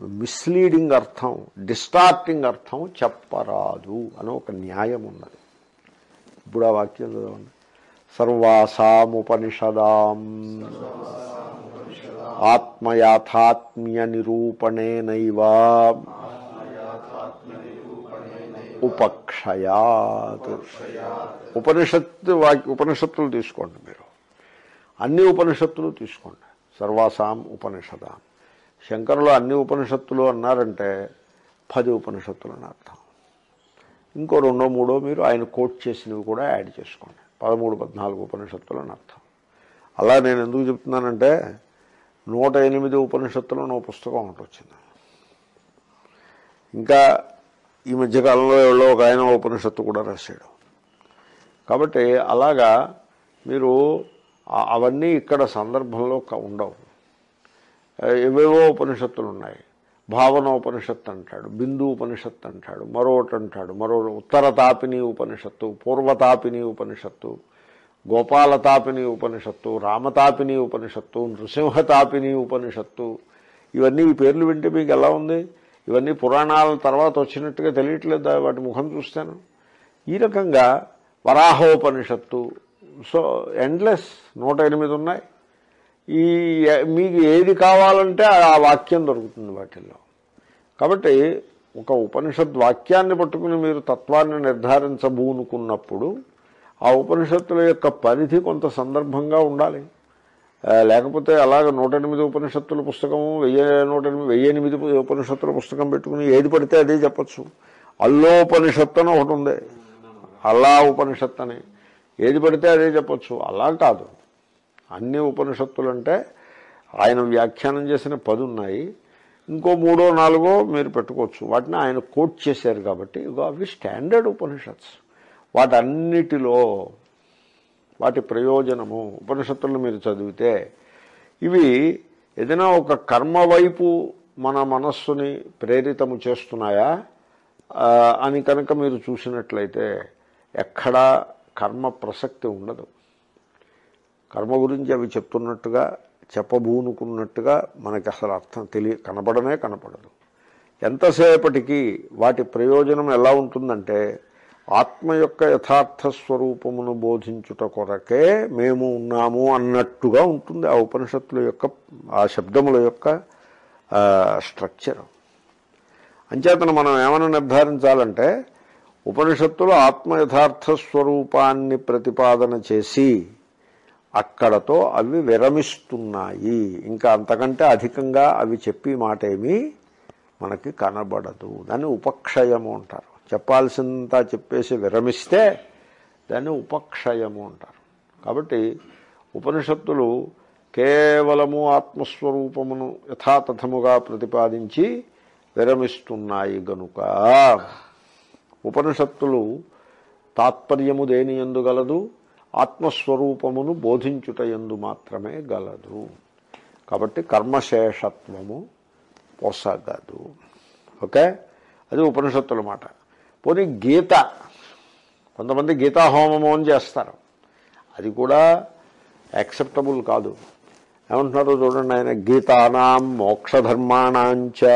మిస్లీడింగ్ అర్థం డిస్టార్టింగ్ అర్థం చెప్పరాదు అని ఒక న్యాయం ఉన్నది. ఇప్పుడు ఆ వాక్యం చదవండి. సర్వాసాముపనిషదాం. ఆత్మయాథాత్మ్య నిరూపణేనైవా ఉపక్షయాత్. ఉపనిషత్తు వాక్య ఉపనిషత్తులు తీసుకోండి మీరు. అన్ని ఉపనిషత్తులు తీసుకోండి. సర్వాసాం ఉపనిషదాం. శంకరులు అన్ని ఉపనిషత్తులు అన్నారంటే పది ఉపనిషత్తులు అని అర్థం. ఇంకో రెండో మూడో మీరు ఆయన కోట్ చేసినవి కూడా యాడ్ చేసుకోండి. పదమూడు పద్నాలుగు ఉపనిషత్తులు అని అర్థం. అలా నేను ఎందుకు చెప్తున్నానంటే నూట ఎనిమిది ఉపనిషత్తులు నో పుస్తకం ఒకటి వచ్చింది. ఇంకా ఈ మధ్యకాలంలో ఎవరో ఒక ఆయన ఉపనిషత్తు కూడా రాశాడు. కాబట్టి అలాగా మీరు అవన్నీ ఇక్కడ సందర్భంలో ఉండవు. ఏవేవో ఉపనిషత్తులు ఉన్నాయి భావన ఉపనిషత్తు అంటాడు బిందు ఉపనిషత్తు అంటాడు మరొకటి అంటాడు మరో ఉత్తర తాపిని ఉపనిషత్తు పూర్వతాపిని ఉపనిషత్తు గోపాలతాపిని ఉపనిషత్తు రామతాపిని ఉపనిషత్తు నృసింహతాపిని ఉపనిషత్తు ఇవన్నీ ఈ పేర్లు వింటే మీకు ఎలా ఉంది? ఇవన్నీ పురాణాల తర్వాత వచ్చినట్టుగా తెలియట్లేదు వాటి ముఖం చూస్తాను. ఈ రకంగా వరాహోపనిషత్తు సో ఎండ్లెస్ నూట ఎనిమిది ఉన్నాయి. ఈ మీకు ఏది కావాలంటే ఆ వాక్యం దొరుకుతుంది వాటిల్లో. కాబట్టి ఒక ఉపనిషత్ వాక్యాన్ని పట్టుకుని మీరు తత్వాన్ని నిర్ధారించబూనుకున్నప్పుడు ఆ ఉపనిషత్తుల యొక్క పరిధి కొంత సందర్భంగా ఉండాలి. లేకపోతే అలాగ నూట ఎనిమిది ఉపనిషత్తుల పుస్తకము వెయ్యి నూట ఎనిమిది వెయ్యి ఎనిమిది ఉపనిషత్తుల పుస్తకం పెట్టుకుని ఏది పడితే అదే చెప్పచ్చు. అల్లోపనిషత్తు అని ఒకటి ఉంది. అల్లా ఉపనిషత్తు అని ఏది పడితే అదే చెప్పచ్చు. అలా కాదు. అన్ని ఉపనిషత్తులు అంటే ఆయన వ్యాఖ్యానం చేసిన పది ఉన్నాయి. ఇంకో మూడో నాలుగో మీరు పెట్టుకోవచ్చు. వాటిని ఆయన కోట్ చేశారు కాబట్టి ఇగో అవి స్టాండర్డ్ ఉపనిషత్స్. వాటన్నిటిలో వాటి ప్రయోజనము. ఉపనిషత్తులను మీరు చదివితే ఇవి ఏదైనా ఒక కర్మ వైపు మన మనస్సుని ప్రేరితము చేస్తున్నాయా? అని కనుక మీరు చూసినట్లయితే ఎక్కడా కర్మ ప్రసక్తి ఉండదు. కర్మ గురించి అవి చెప్తున్నట్టుగా చెప్పబూనుకున్నట్టుగా మనకి అసలు అర్థం తెలియ కనపడనే కనపడదు. ఎంతసేపటికి వాటి ప్రయోజనం ఎలా ఉంటుందంటే ఆత్మ యొక్క యథార్థ స్వరూపమును బోధించుట కొరకే మేము ఉన్నాము అన్నట్టుగా ఉంటుంది ఆ ఉపనిషత్తుల యొక్క ఆ శబ్దముల యొక్క స్ట్రక్చర్ అంచేతను మనం ఏమైనా నిర్ధారించాలంటే ఉపనిషత్తులు ఆత్మ యథార్థ స్వరూపాన్ని ప్రతిపాదన చేసి అక్కడతో అవి విరమిస్తున్నాయి. ఇంకా అంతకంటే అధికంగా అవి చెప్పి మాట ఏమీ మనకి కనబడదు. దాన్ని ఉపక్షయము అంటారు. చెప్పాల్సిందంతా చెప్పేసి విరమిస్తే దాన్ని ఉపక్షయము అంటారు. కాబట్టి ఉపనిషత్తులు కేవలము ఆత్మస్వరూపమును యథాతథముగా ప్రతిపాదించి విరమిస్తున్నాయి గనుక. ఉపనిషత్తులు తాత్పర్యము దేని ఎందు గలదు? ఆత్మస్వరూపమును బోధించుట ఎందు మాత్రమే గలదు. కాబట్టి కర్మశేషత్వము పొసగదు. ఓకే? అది ఉపనిషత్తుల మాట. పోనీ గీత కొంతమంది గీతాహోమము అని చేస్తారు. అది కూడా యాక్సెప్టబుల్ కాదు. ఏమంటున్నారో చూడండి ఆయన గీతానాం మోక్షధర్మాణాంచ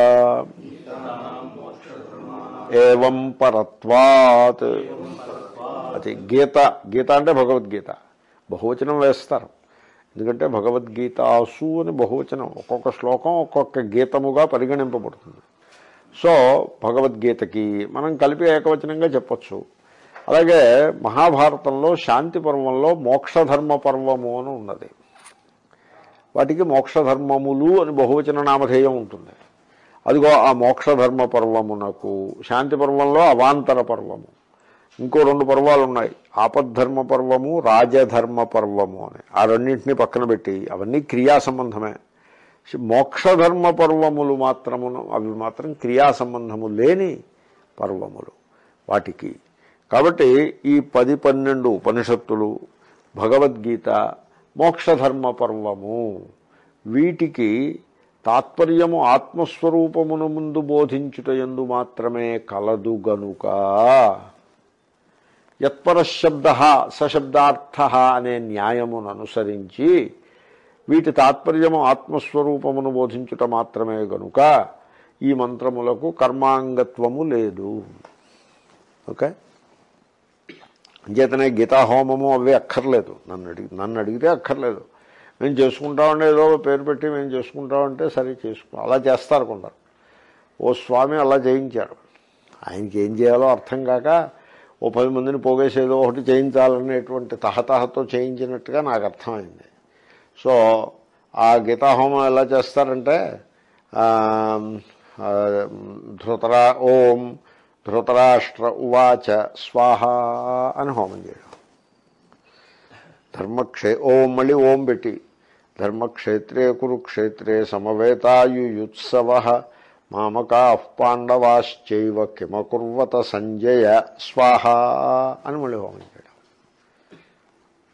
ఏవం పరత్వాత్. అది గీత గీత అంటే భగవద్గీత. బహువచనం వేస్తారు. ఎందుకంటే భగవద్గీతాసు అని బహువచనం. ఒక్కొక్క శ్లోకం ఒక్కొక్క గీతముగా పరిగణింపబడుతుంది. సో భగవద్గీతకి మనం కలిపి ఏకవచనంగా చెప్పచ్చు. అలాగే మహాభారతంలో శాంతి పర్వంలో మోక్షధర్మ పర్వము అని ఉన్నది. వాటికి మోక్షధర్మములు అని బహువచన నామధేయం ఉంటుంది. అదిగో ఆ మోక్షధర్మ పర్వమునకు శాంతి పర్వంలో అవాంతర పర్వము. ఇంకో రెండు పర్వాలు ఉన్నాయి ఆపద్ధర్మ పర్వము రాజధర్మ పర్వము అని. ఆ రెండింటిని పక్కన పెట్టి అవన్నీ క్రియా సంబంధమే. మోక్షధర్మ పర్వములు మాత్రమును అవి మాత్రం క్రియా సంబంధము లేని పర్వములు వాటికి. కాబట్టి ఈ పది పన్నెండు ఉపనిషత్తులు భగవద్గీత మోక్షధర్మ పర్వము వీటికి తాత్పర్యము ఆత్మస్వరూపమును ముందు బోధించుటయందు మాత్రమే కలదు గనుక. యత్పరశబ్ద సశబ్దార్థ అనే న్యాయమును అనుసరించి వీటి తాత్పర్యము ఆత్మస్వరూపమును బోధించుట మాత్రమే గనుక ఈ మంత్రములకు కర్మాంగత్వము లేదు. ఓకే? అంచేతనే గీతాహోమము అవి అక్కర్లేదు. నన్ను అడిగి నన్ను అడిగితే అక్కర్లేదు. మేము చేసుకుంటామంటే ఏదో పేరు పెట్టి మేము చేసుకుంటామంటే సరే చేసుకో అలా చేస్తారు కొందరు. ఓ స్వామి అలా చేయించారు ఆయనకి ఏం చేయాలో అర్థం కాక ఓ పది మందిని పోగేసేదో ఒకటి చేయించాలనేటువంటి తహతహతో చేయించినట్టుగా నాకు అర్థమైంది. సో ఆ గీతాహోమం ఎలా చేస్తారంటే ధృతరా ఓం ధృతరాష్ట్ర ఉవాచ స్వాహ అని హోమం చేయడం. ధర్మక్షే ఓం మళ్ళీ ఓం పెట్టి ధర్మక్షేత్రే కురుక్షేత్రే సమవేతాయుయుత్సవ మామకా పాండవాశ్చైవ కిమకుర్వత సంజయ స్వాహ అని మళ్ళీ హోమం చేయడం.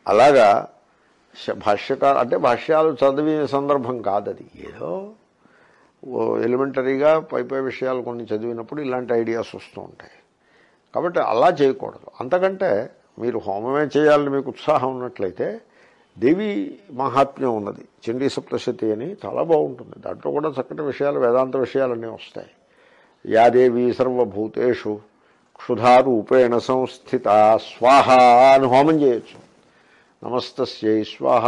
అలాగా భాష్యకార అంటే భాష్యాలు చదివే సందర్భం కాదది ఏదో ఓ ఎలిమెంటరీగా పై పై విషయాలు కొన్ని చదివినప్పుడు ఇలాంటి ఐడియాస్ వస్తూ ఉంటాయి. కాబట్టి అలా చేయకూడదు. అంతకంటే మీరు హోమమే చేయాలని మీకు ఉత్సాహం ఉన్నట్లయితే దేవి మహాత్మ్యం ఉన్నది. చండీ సప్తశతి అని చాలా బాగుంటుంది. దాంట్లో కూడా చక్కటి విషయాలు వేదాంత విషయాలన్నీ వస్తాయి. యాదేవి సర్వభూతేషు క్షుధారూపేణ సంస్థిత స్వాహ అని హోమం చేయొచ్చు. నమస్తస్యై స్వాహ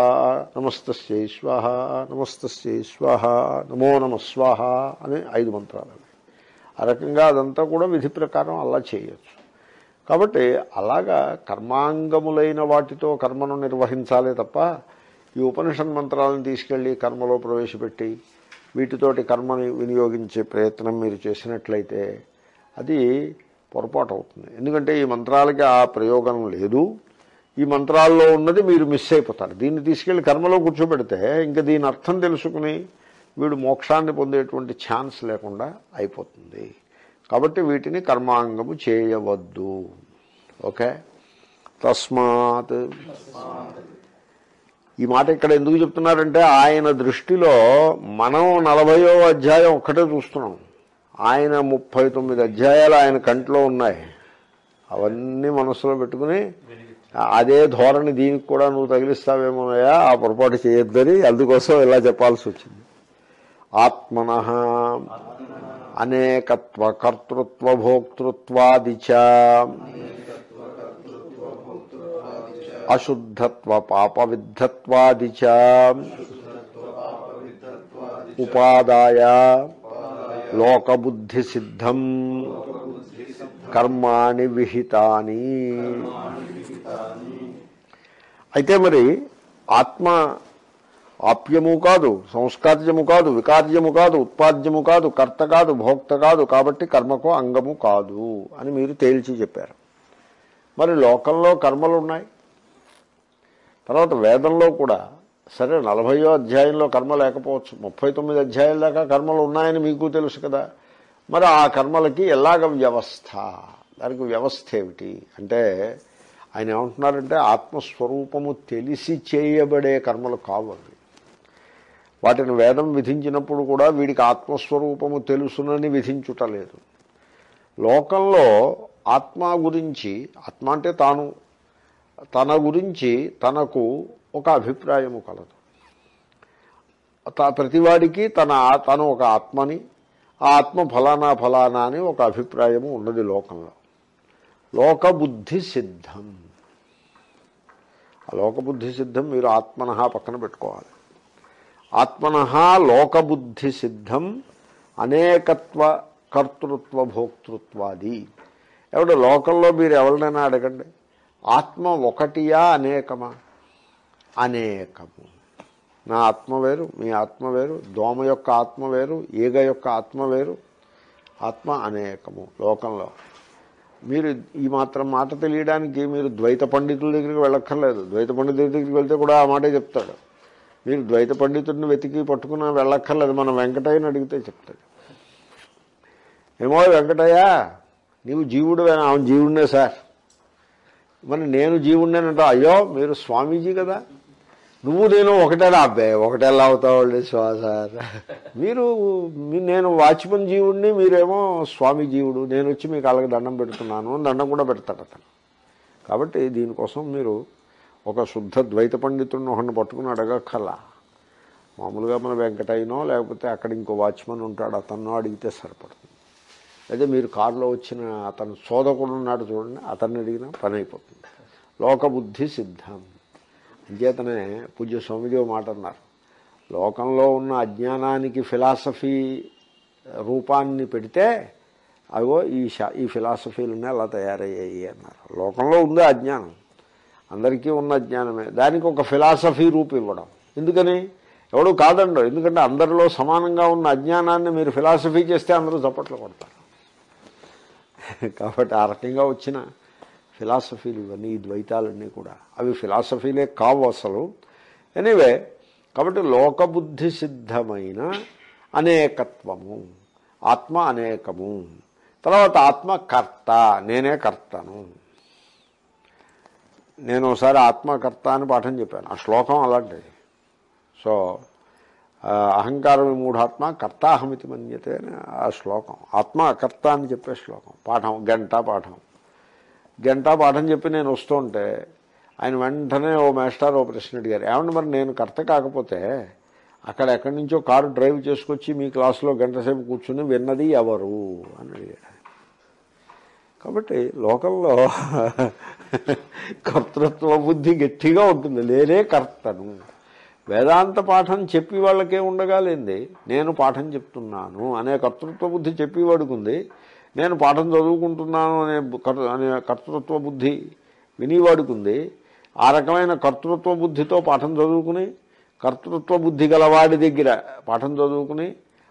నమస్తస్యై స్వాహ నమస్తస్యై స్వాహ నమో నమ స్వాహ అని ఐదు మంత్రాలు అవి ఆ రకంగా అదంతా కూడా విధి ప్రకారం అలా చేయొచ్చు. కాబట్టి అలాగా కర్మాంగములైన వాటితో కర్మను నిర్వహించాలే తప్ప ఈ ఉపనిషన్ మంత్రాలను తీసుకెళ్ళి కర్మలో ప్రవేశపెట్టి వీటితోటి కర్మని వినియోగించే ప్రయత్నం మీరు చేసినట్లయితే అది పొరపాటు అవుతుంది. ఎందుకంటే ఈ మంత్రాలకి ఆ ప్రయోగం లేదు. ఈ మంత్రాల్లో ఉన్నది మీరు మిస్ అయిపోతారు. దీన్ని తీసుకెళ్ళి కర్మలో కూర్చోబెడితే ఇంకా దీని అర్థం తెలుసుకుని వీడు మోక్షాన్ని పొందేటువంటి ఛాన్స్ లేకుండా అయిపోతుంది. కాబట్టి వీటిని కర్మాంగము చేయవద్దు. ఓకే? తస్మాత్. ఈ మాట ఇక్కడ ఎందుకు చెప్తున్నారంటే ఆయన దృష్టిలో మనం నలభయో అధ్యాయం ఒక్కటే చూస్తున్నాం. ఆయన ముప్పై తొమ్మిది అధ్యాయాలు ఆయన కంట్లో ఉన్నాయి. అవన్నీ మనసులో పెట్టుకుని అదే ధోరణి దీనికి కూడా నువ్వు తగిలిస్తావేమోనయా ఆ పొరపాటు చేయొద్దని అందుకోసం ఇలా చెప్పాల్సి వచ్చింది. ఆత్మన అనేకత్వ కర్తృత్వ భోక్తృత్వాదిచ అశుద్ధత్వ పాప విద్ధత్వాదిచ ఉపాదాయ లోకబుద్ధి సిద్ధం కర్మాణి విహితాని అయితే మరి ఆత్మ ఆప్యము కాదు సంస్కార్యము కాదు వికార్యము కాదు ఉత్పాద్యము కాదు కర్త కాదు భోక్త కాదు కాబట్టి కర్మకు అంగము కాదు అని మీరు తేల్చి చెప్పారు. మరి లోకంలో కర్మలు ఉన్నాయి. తర్వాత వేదంలో కూడా సరే నలభయో అధ్యాయంలో కర్మ లేకపోవచ్చు. ముప్పై తొమ్మిది అధ్యాయాల దాకా కర్మలు ఉన్నాయని మీకు తెలుసు కదా. మరి ఆ కర్మలకి ఎలాగ వ్యవస్థ? దానికి వ్యవస్థ ఏమిటి? అంటే ఆయన ఏమంటున్నారంటే ఆత్మస్వరూపము తెలిసి చేయబడే కర్మలు కావు అవి. వాటిని వేదం విధించినప్పుడు కూడా వీడికి ఆత్మస్వరూపము తెలుసునని విధించుటలేదు లోకంలో ఆత్మ గురించి ఆత్మ అంటే తాను తన గురించి తనకు ఒక అభిప్రాయము కలదు. త- ప్రతివాడికి తన ఆ- తను ఒక ఆత్మని ఆ ఆత్మ ఫలానా ఫలానా అని ఒక అభిప్రాయము ఉన్నది లోకంలో. లోకబుద్ధి సిద్ధం. ఆ లోకబుద్ధి సిద్ధం మీరు ఆత్మన పక్కన పెట్టుకోవాలి. ఆత్మన లోకబుద్ధి సిద్ధం అనేకత్వ కర్తృత్వ భోక్తృత్వాది. ఎవడు లోకంలో మీరు ఎవరినైనా అడగండి ఆత్మ ఒకటియా అనేకమా? అనేకము. నా ఆత్మ వేరు మీ ఆత్మ వేరు దోమ యొక్క ఆత్మ వేరు ఈగ యొక్క ఆత్మ వేరు ఆత్మ అనేకము లోకంలో. మీరు ఈ మాత్రం మాట తెలియడానికి మీరు ద్వైత పండితుల దగ్గరికి వెళ్ళక్కర్లేదు. ద్వైత పండితుల దగ్గరికి వెళ్తే కూడా ఆ మాటే చెప్తాడు. మీరు ద్వైత పండితుడిని వెతికి పట్టుకున్న వెళ్ళక్కర్లేదు. మనం వెంకటయ్యని అడిగితే చెప్తాడు. ఏమో వెంకటయ్య నీవు జీవుడు అవును జీవుడినే సార్. మరి నేను జీవుడినేనంటా అయ్యో మీరు స్వామీజీ కదా. నువ్వు నేను ఒకటేలా అబ్బాయి ఒకటేలా అవుతావాళ్ళు శ్వాస. సార్ మీరు మీ- నేను వాచ్మన్ జీవుడిని మీరేమో స్వామి జీవుడు. నేను వచ్చి మీకు అలాగే దండం పెడుతున్నాను అని దండం కూడా పెడతాడు అతను. కాబట్టి దీనికోసం మీరు ఒక శుద్ధ ద్వైత పండితుడిని ఒకరిని పట్టుకుని అడగక్కల మామూలుగా మన వెంకటయ్యనో లేకపోతే అక్కడ ఇంకో వాచ్మన్ ఉంటాడు అతన్నో అడిగితే సరిపడుతుంది. అయితే మీరు కారులో వచ్చిన అతను సోదకుడు ఉన్నాడు చూడండి అతన్ని అడిగినా పని అయిపోతుంది. లోకబుద్ధి సిద్ధాంతం అంచేతనే పూజ్య స్వామిదేవ్ మాట అన్నారు లోకంలో ఉన్న అజ్ఞానానికి ఫిలాసఫీ రూపాన్ని పెడితే అగో ఈ షా ఈ ఫిలాసఫీలన్నీ అలా తయారయ్యాయి అన్నారు. లోకంలో ఉంది అజ్ఞానం. అందరికీ ఉన్న అజ్ఞానమే. దానికి ఒక ఫిలాసఫీ రూపు ఇవ్వడం. ఎందుకని? ఎవడు కాదండో. ఎందుకంటే అందరిలో సమానంగా ఉన్న అజ్ఞానాన్ని మీరు ఫిలాసఫీ చేస్తే అందరూ చప్పట్లు కొడతారు. కాబట్టి ఆ రకంగా వచ్చిన ఫిలాసఫీలు ఇవన్నీ ఈ ద్వైతాలన్నీ కూడా. అవి ఫిలాసఫీలే కావు అసలు. ఎనీవే కాబట్టి లోకబుద్ధి సిద్ధమైన అనేకత్వము. ఆత్మ అనేకము. తర్వాత ఆత్మ కర్త నేనే కర్తను. నేను ఒకసారి ఆత్మకర్త అని పాఠం చెప్పాను. ఆ శ్లోకం అలాంటిది. సో అహంకారం మూఢాత్మ కర్తాహమితి మన్యతే అని ఆ శ్లోకం. ఆత్మ అకర్త అని చెప్పే శ్లోకం. పాఠం గంట పాఠం. గంట పాఠం చెప్పి నేను వస్తుంటే ఆయన వెంటనే ఓ మేస్టార్ ఓ ప్రశ్న అడిగారు. ఏమన్నా మరి నేను కర్త కాకపోతే అక్కడ ఎక్కడి నుంచో కారు డ్రైవ్ చేసుకొచ్చి మీ క్లాసులో గంట సేపు కూర్చుని విన్నది ఎవరు? అని అడిగాడు కాబట్టి లోకల్లో కర్తృత్వ బుద్ధి గట్టిగా ఉంటుంది. లేనే కర్తను. వేదాంత పాఠం చెప్పి వాళ్ళకే ఉండగాలేంది? నేను పాఠం చెప్తున్నాను అనే కర్తృత్వ బుద్ధి చెప్పేవాడుకుంది నేను పాఠం చదువుకుంటున్నాను అనే అనే కర్తృత్వ బుద్ధి వినివాడుకుంది. ఆ రకమైన కర్తృత్వ బుద్ధితో పాఠం చదువుకుని కర్తృత్వ బుద్ధి గలవాడి దగ్గర పాఠం చదువుకుని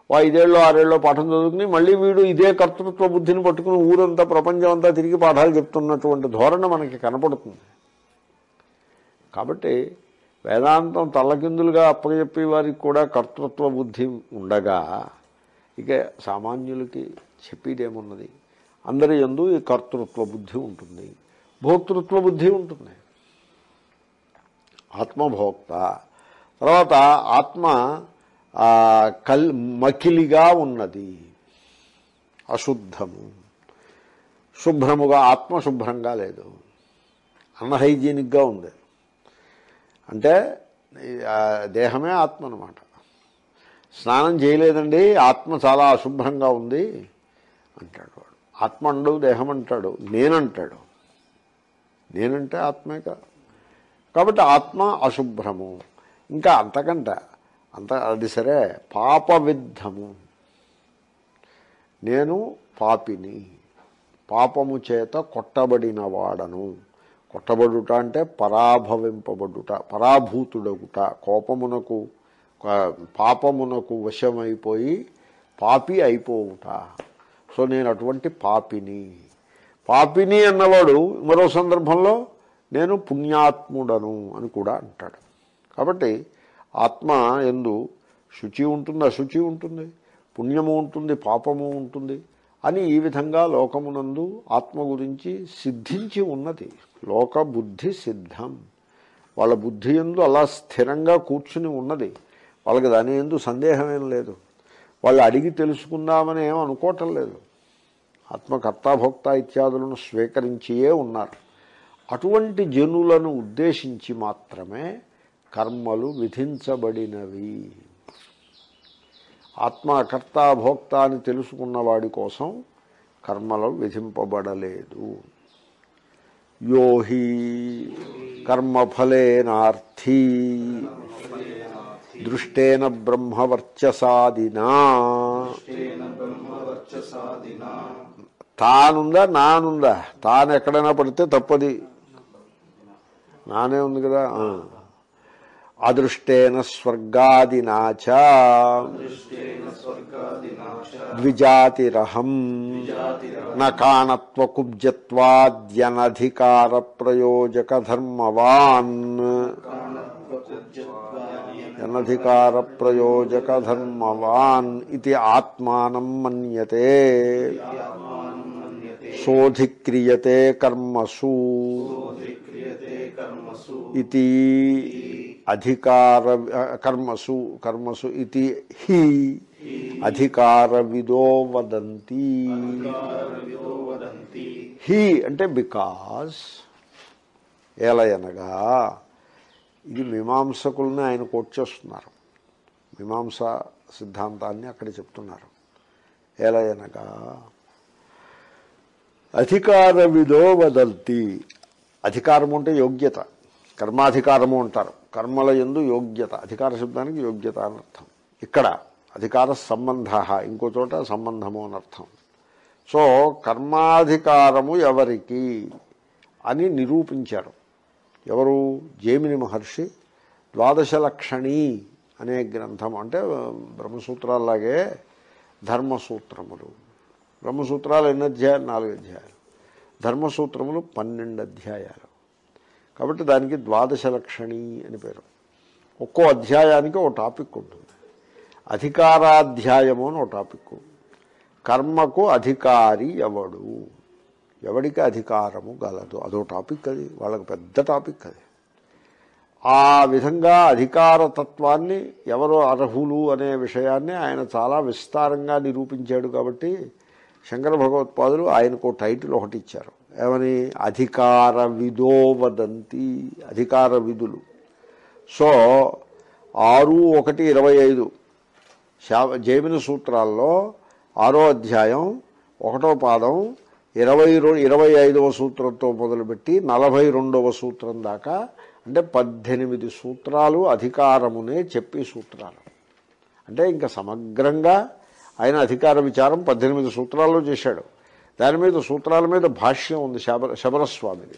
వా ఐదేళ్ళు ఆరేళ్ళు పాఠం చదువుకుని మళ్ళీ వీడు ఇదే కర్తృత్వ బుద్ధిని పట్టుకుని ఊరంతా ప్రపంచం అంతా తిరిగి పాఠాలు చెప్తున్నటువంటి ధోరణ మనకి కనపడుతుంది. కాబట్టి వేదాంతం తల్లకిందులుగా అప్పగజెప్పే వారికి కూడా కర్తృత్వ బుద్ధి ఉండగా ఇక సామాన్యులకి చెప్పేదేమున్నది? అందరి ఎందు ఈ కర్తృత్వ బుద్ధి ఉంటుంది. భోక్తృత్వ బుద్ధి ఉంటుంది. ఆత్మభోక్త తర్వాత ఆత్మ కల్ మకిలిగా ఉన్నది. అశుద్ధము. శుభ్రముగా ఆత్మ శుభ్రంగా లేదు. అన్హైజీనిక్గా ఉంది. అంటే దేహమే ఆత్మ అనమాట స్నానం చేయలేదండి ఆత్మ చాలా అశుభ్రంగా ఉంది. అంటాడు వాడు. ఆత్మ అండవు దేహం అంటాడు. నేనంటాడు. నేనంటే ఆత్మే కదా కాబట్టి ఆత్మ అశుభ్రము. ఇంకా అంతకంట అంత అది సరే పాప విద్ధము నేను పాపిని. పాపము చేత కొట్టబడిన వాడను. కొట్టబడుట అంటే పరాభవింపబడుట పరాభూతుడగుట. కోపమునకు పాపమునకు వశమైపోయి పాపి అయిపోవుట. సో నేను అటువంటి పాపిని. పాపిని అన్నవాడు మరో సందర్భంలో నేను పుణ్యాత్ముడను అని కూడా అంటాడు. కాబట్టి ఆత్మ ఎందు శుచి ఉంటుంది అశుచి ఉంటుంది పుణ్యము ఉంటుంది పాపము ఉంటుంది అని ఈ విధంగా లోకమునందు ఆత్మ గురించి సిద్ధించి ఉన్నది. లోక బుద్ధి సిద్ధం. వాళ్ళ బుద్ధి ఎందు అలా స్థిరంగా కూర్చుని ఉన్నది. వాళ్ళకి దాని ఎందు సందేహమేం లేదు. వాళ్ళు అడిగి తెలుసుకుందామని ఏం అనుకోవటం లేదు. ఆత్మకర్తాభోక్త ఇత్యాదులను స్వీకరించియే ఉన్నారు. అటువంటి జనులను ఉద్దేశించి మాత్రమే కర్మలు విధించబడినవి. ఆత్మకర్తాభోక్త అని తెలుసుకున్న వాడి కోసం కర్మలు విధింపబడలేదు. యోహి కర్మఫలేనార్థీ. దృష్టేన బ్రహ్మవర్చసాదినా. తేన బ్రహ్మవర్చసాదినా. తానుందా నానుందా? తాను ఎక్కడైనా పడితే తప్పది. నానే ఉంది కదా. అదృష్టేన స్వర్గాదినాచ ద్విజాతిరహం. నకానత్వకుబ్జత్వాద్యనధికార ప్రయోజక ధర్మవాన్ అనధికార ప్రయోజక ధర్మవాన్ ఇది ఆత్మానం మన్యతే. శోధిక్రియతే కర్మసు. ఇది అధికార కర్మసు. కర్మసు ఇది హి అధికార విదో వదంతి విదో వదంతి. హి అంటే బికాస్ ఏలయనగా ఇది మీమాంసకుల్ని ఆయన కోట్ చేస్తున్నారు. మీమాంస సిద్ధాంతాన్ని అక్కడ చెప్తున్నారు. ఏలయనగా అధికార విధో వదల్తి. అధికారము అంటే యోగ్యత. కర్మాధికారము అంటారు. కర్మల ఎందు యోగ్యత. అధికార శబ్దానికి యోగ్యత అని అర్థం. ఇక్కడ అధికార సంబంధ ఇంకో చోట సంబంధము అని అర్థం. సో కర్మాధికారము ఎవరికి అని నిరూపించారు. ఎవరు? జేమిని మహర్షి ద్వాదశ లక్షణి అనే గ్రంథం అంటే బ్రహ్మసూత్రాలాగే ధర్మసూత్రములు. బ్రహ్మసూత్రాలు ఎన్ని అధ్యాయాలు? నాలుగు అధ్యాయాలు. ధర్మసూత్రములు పన్నెండు అధ్యాయాలు. కాబట్టి దానికి ద్వాదశ లక్షణి అని పేరు. ఒక్కో అధ్యాయానికి ఓ టాపిక్ ఉంటుంది. అధికారాధ్యాయము అని ఓ టాపిక్. కర్మకు అధికారి ఎవడు? ఎవడికి అధికారము గలదు. అదో టాపిక్ అది. వాళ్ళకి పెద్ద టాపిక్ అది. ఆ విధంగా అధికార తత్వాన్ని ఎవరు అర్హులు అనే విషయాన్ని ఆయన చాలా విస్తారంగా నిరూపించాడు కాబట్టి శంకర భగవత్పాదులు ఆయనకు టైటిల్ ఒకటి ఇచ్చారు. ఏమని? అధికార విదో వదంతి. అధికార విధులు. సో ఆరు ఒకటి ఇరవై ఐదు శా సూత్రాల్లో ఆరో అధ్యాయం ఒకటో పాదం ఇరవై ఇరవై ఐదవ సూత్రంతో మొదలుపెట్టి నలభై రెండవ సూత్రం దాకా అంటే పద్దెనిమిది సూత్రాలు అధికారమునే చెప్పి సూత్రాలు. అంటే ఇంకా సమగ్రంగా ఆయన అధికార విచారం పద్దెనిమిది సూత్రాల్లో చేశాడు. దాని మీద సూత్రాల మీద భాష్యం ఉంది శబర శబరస్వామిది.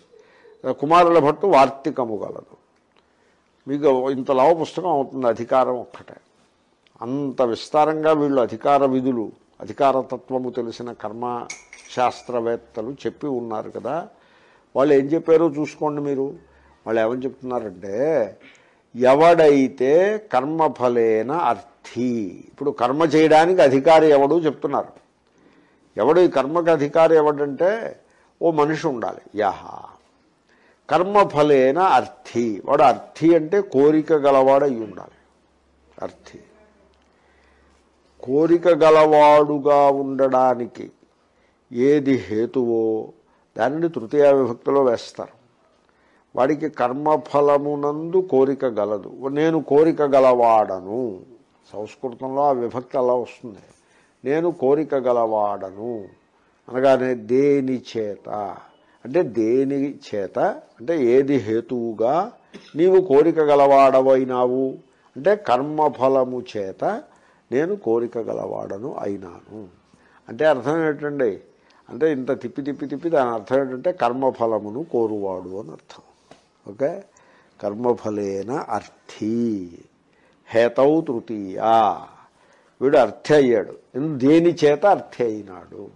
కుమారుల భట్టు వార్తికము గలదు. మీకు ఇంత లావు పుస్తకం అవుతుంది అధికారం ఒక్కటే. అంత విస్తారంగా వీళ్ళు అధికార విధులు అధికారతత్వము తెలిసిన కర్మ శాస్త్రవేత్తలు చెప్పి ఉన్నారు కదా. వాళ్ళు ఏం చెప్పారో చూసుకోండి మీరు. వాళ్ళు ఏమని చెప్తున్నారంటే ఎవడైతే కర్మఫలేన అర్థి ఇప్పుడు కర్మ చేయడానికి అధికారి ఎవడు చెప్తున్నారు. ఎవడు ఈ కర్మకు అధికారి ఎవడంటే ఓ మనిషి ఉండాలి. యహ. కర్మఫలేన అర్థి వాడు అర్థి అంటే కోరిక గలవాడు ఉండాలి. అర్థి. కోరిక గలవాడుగా ఉండడానికి ఏది హేతువో దానిని తృతీయ విభక్తిలో వేస్తారు. వాడికి కర్మఫలమునందు కోరిక గలదు. నేను కోరిక గలవాడను. సంస్కృతంలో ఆ విభక్తి అలా వస్తుంది. నేను కోరిక గలవాడను. అనగానే దేని చేత? అంటే దేని చేత? అంటే ఏది హేతువుగా? నీవు కోరిక గలవాడవైనావు. అంటే కర్మఫలము చేత నేను కోరిక గలవాడను అయినాను. అంటే అర్థం ఏంటండి? అంటే ఇంత తిప్పి తిప్పి తిప్పి దాని అర్థం ఏంటంటే కర్మఫలమును కోరువాడు అని అర్థం. ఓకే? కర్మఫలేన అర్థీ. హేతౌ తృతీయ. వీడు అర్థి అయ్యాడు. దేని చేత అర్థి అయినాడు?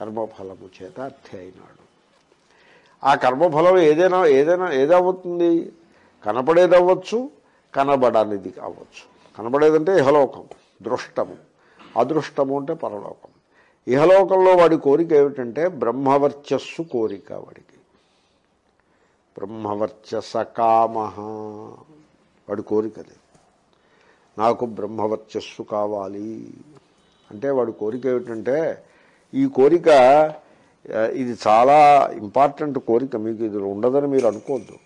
కర్మఫలము చేత అర్థి అయినాడు. ఆ కర్మఫలం ఏదైనా ఏదైనా ఏదవుతుంది? కనపడేది అవ్వచ్చు కనబడనిది కావచ్చు. కనబడేదంటే ఇహలోకం దృష్టము. అదృష్టము అంటే పరలోకం ఇహలోకంలో వాడి కోరిక ఏమిటంటే బ్రహ్మవర్చస్సు కోరిక వాడికి. బ్రహ్మవర్చస కామ. వాడి కోరికది నాకు బ్రహ్మవర్చస్సు కావాలి. అంటే వాడి కోరిక ఏమిటంటే ఈ కోరిక ఇది చాలా ఇంపార్టెంట్ కోరిక మీకు ఇది ఉండదని మీరు అనుకోవద్దు.